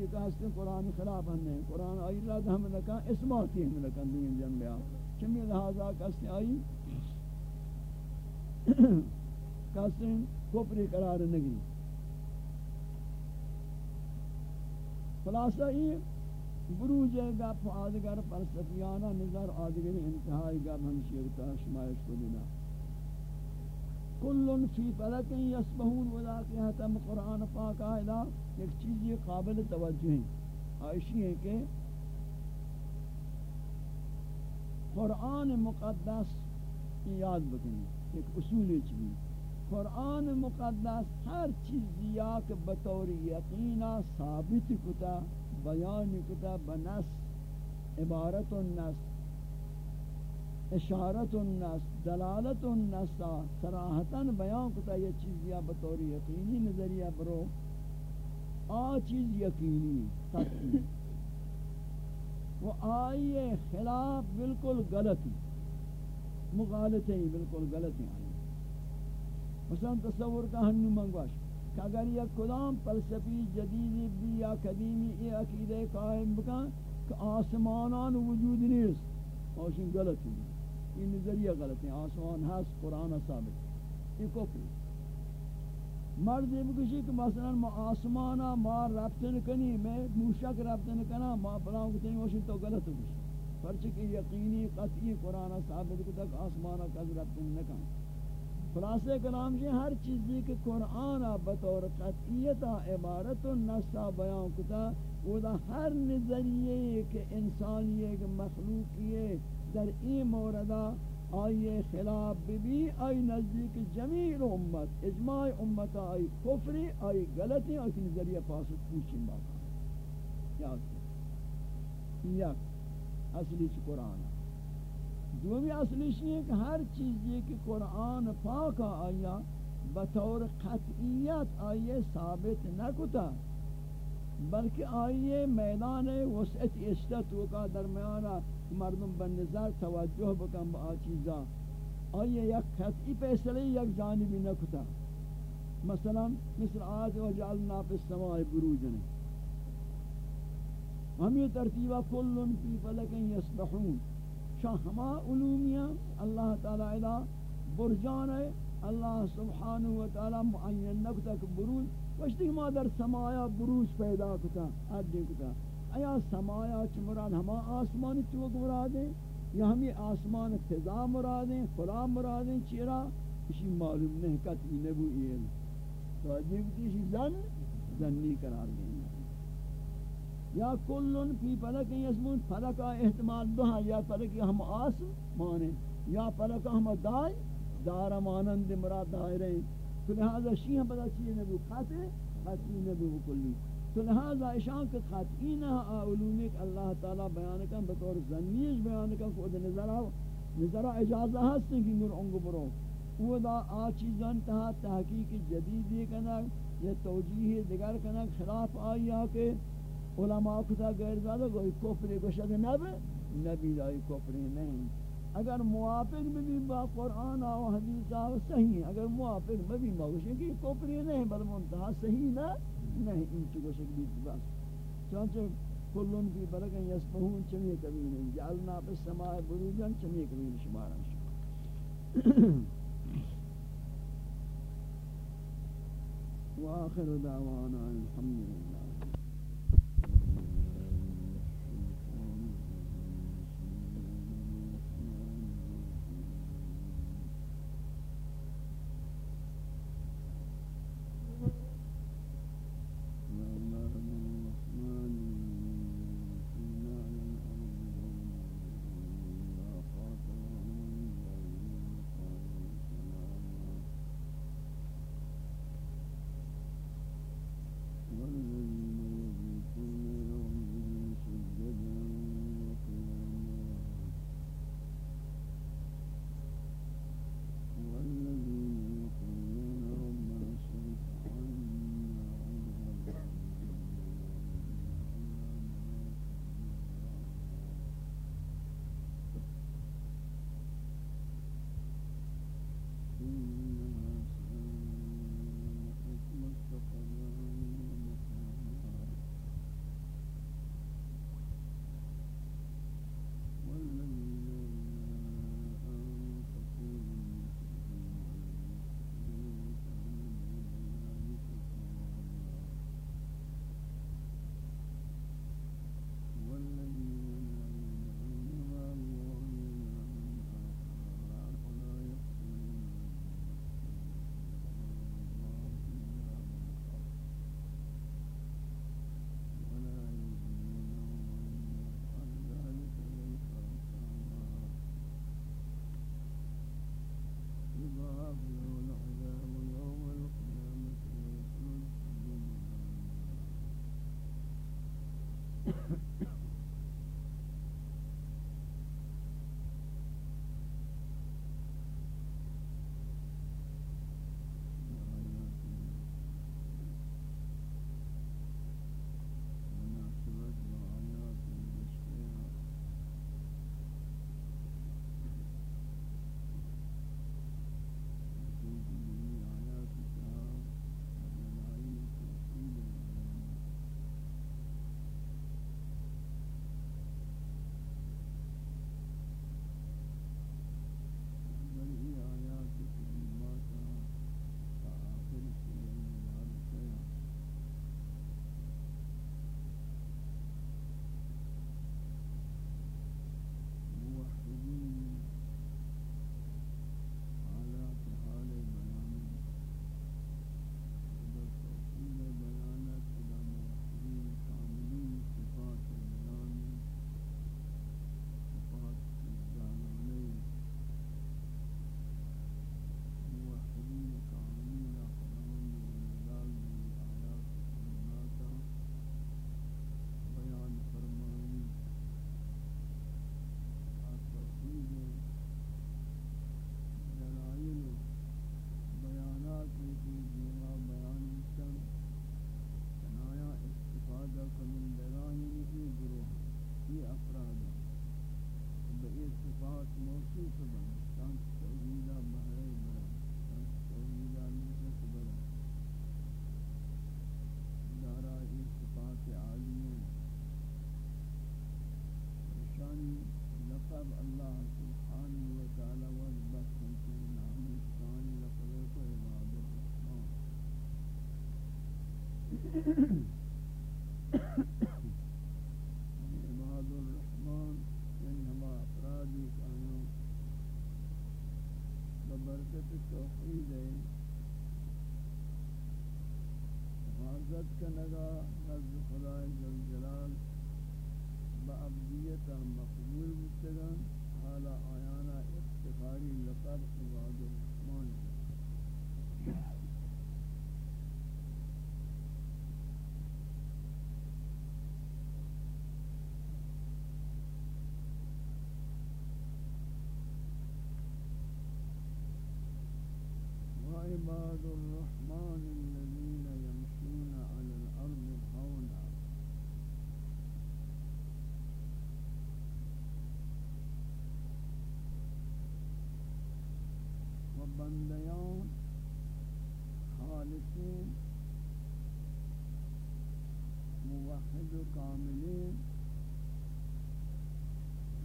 یہ کہتے ہیں قرآن خلاف ہم قرآن آئی رد ہم لکا اسماتی ہم لکا دین جنبیا چمی لہذا کہتے آئی کہتے ہیں کپری قرار نگی خلاصہ یہ، بروج گپ آدگر فلسفیانہ نظر، آدگر انتہائی گپ ہم شیرتا شمائش کو دینا۔ کل فی فلک یسبحون ولا کہ قرآن پاک آئلہ۔ ایک چیز یہ قابل توجہ ہے آئیشی ہے کہ قرآن مقدس یاد بکنی، ایک اصول چیز قرآن مقدس ہر چیز یا کہ بطور یقینا ثابت کتا، بیان کتا، بنس، عبارت النس اشارت النس دلالت النس صراحتا بیان کتا، یہ چیز یا بطور یقینی نظریہ برو آ چیز یقینی تقیی وہ آئیے خلاف بالکل غلطی۔ مغالطیں بالکل غلطی آئی مثلا تصور کا ہنو منگواش۔ کہ اگر یہ کلام فلسفی جدیدی بھی یا قدیمی یہ عقیدہ قائم بکن کہ آسمانان وجود نیست آشن غلط ہے یہ نظریہ غلط ہے آسمان ہست قرآن ثابت۔ یہ کفر۔ مرد یہ بکشی کہ مثلا ما آسمانا، ما ربطن کنی، میں موشک ربطن کنا، ما پلاؤں کتے ہیں وشن تو غلط ہو پرچہ یقینی، قطعی قرآن ثابت کتا کہ آسمانا کز ربطن نکن خلاصے کلام جی ہر چیزی کہ قرآن بطور قطعیتا عبارت و نصا بیان کتا، وہ دا ہر نظریے کہ انسانی ایک مخلوقی در این موردہ آئیے خلاف بھی آئی نزدیک جمیل امت، اجماع امت، آئی کفری، آئی غلطی، آئی نظریہ پاسد پوچھیں باقا یاد یک، اصلی چھ قرآن ہے؟ دومی اصلیش یہ کہ ہر چیز یہ کہ قرآن پاک آیا، بطور قطعیت آئیے ثابت نہ کتا بلکہ آئیے میدان وسعت اشتت کا درمیانہ مردم بنظر توجہ بکن با چیزا آئیے یک قطعی پیسلی یک جانبی نہ کتا مثلا مثل آیت و جعلنا فی السماء بروجن. ہم یہ ترتیبہ کلن فی فلکن یسبحون شاہ ہما علومیاں اللہ تعالی ادا برجان ہے. اللہ سبحانہ و تعالی معین نکتا کہ بروج وشتی ما در سمایا بروج پیدا کتا عدی کتا۔ ایا سمایا چھ مراد ہما آسمان چوک مراد ہیں یا ہمی آسمان فضا مراد ہیں فلا مراد ہیں چیرا؟ اسی معلوم نہیں کتی نبوئی ہے۔ تو عجیب تیشی زن، زنی قرار دیں یا کلن فی فلک یسمون فلک احتمال دو ہیں، یا فلک ہم آس مانے یا فلک ہم دائی دار مانند مراد دائرے تو لہذا شیح پتا چیئے نبو قطع قطعی نبو کلی۔ تو لہذا اشان کے قطعی نہ علومی کہ اللہ تعالی بیان کن، بطور زنیش بیان کن، خود نظرہ نظرہ اجازہ ہستے کہ نور انگو برو۔ وہ دا آ چیزان تہا تحقیق جدید یہ کنا یہ توجیہ دگر کنا خلاف آئی آکے علماء کتا غیر زیادہ کوئی کفر گوشت نب، نبی لائی کفر نہیں۔ اگر موافق بھی با قرآن و حدیث و صحیح اگر موافق بھی ما گوشت کہ کفر نہیں، بل منتہا صحیح نہ، نہیں، ان چی گوشت بھی بس۔ چونچہ کلن کی برکن یسپہون چمی کبھی نہیں۔ جعلنا پس سماع بروجن چمی کبھی شمارا شمار [coughs] وآخر دعوانا الحمدللہ۔ عباد Mm-hmm. [laughs] الرحمن الذين يمشون على الأرض حونا وبنديان خالصين موحد كاملين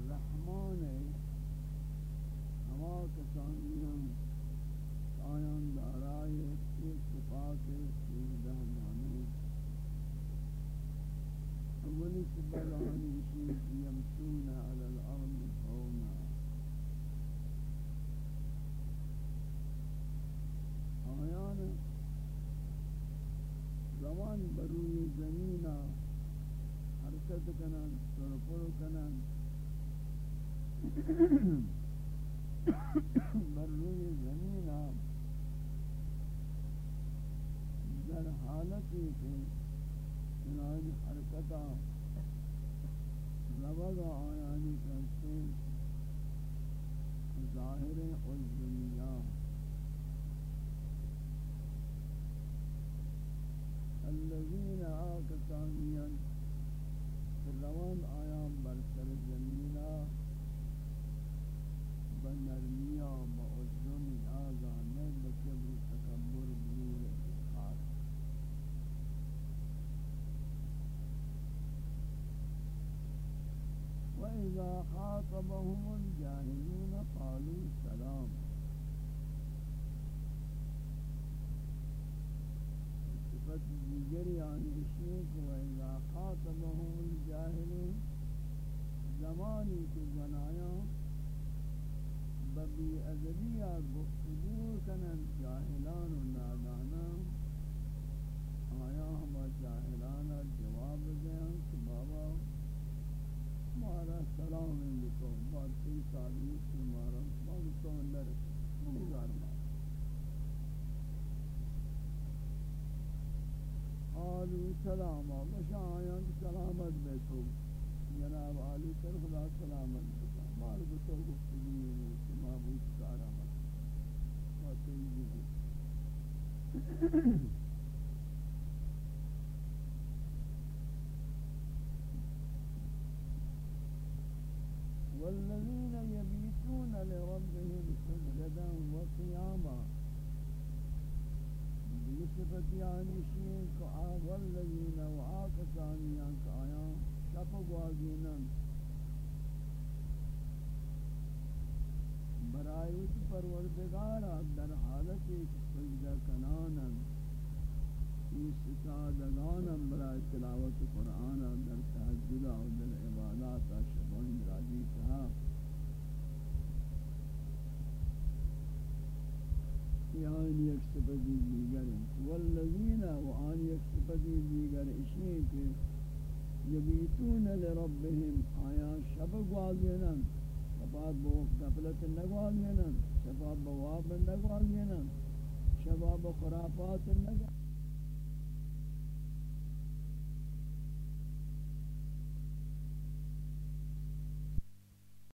رحمان ہما کسانیان آیان دارای ایک صفات سیدہ معنی اولی سبب آنی شیخ یمشون علی الارض ہونا آیان زمان بروی زمینا حرکت کنن سرپر کنن. [coughs] بروی زمینا در حالتی که چنان حرکتا روگا آیانی کرتے ظاہر الدنیا الذين آكتانيا روان آیام بر سر زمینہ بنرمیا معظم آزانے بکبر تکبر بلور وإذا الجاهلون قالوا سلام. صفت دیگر یعنی اشیق وإذا خاطبهم الجاهلون، زمانی کے زنایاں ببی ادبیہ گفتگو کنن جاہلان و نادانان علیکم بارتی تعلیق مارا مانگتو اندر مگزار مارا آلو سلام آبشا آیان سلامت بیتو جناب آلی تر خدا سلامت بیتو مار بتو گفتگی نیست معبود کارا مات پروردگارا در حالت سجدہ کنانا یہ ستادگانم برای تلاوت قرآن در تحجد و در عبادات شبان راجی کہا یہاں یک سپدی دیگر والذین و آن یک سپدی دیگر اشیئے کہ یبیتون لربهم آیا شب گوازینا شباب بو قبلت نگوازینا شباب بواب نگوازینا شباب خرافات نگوار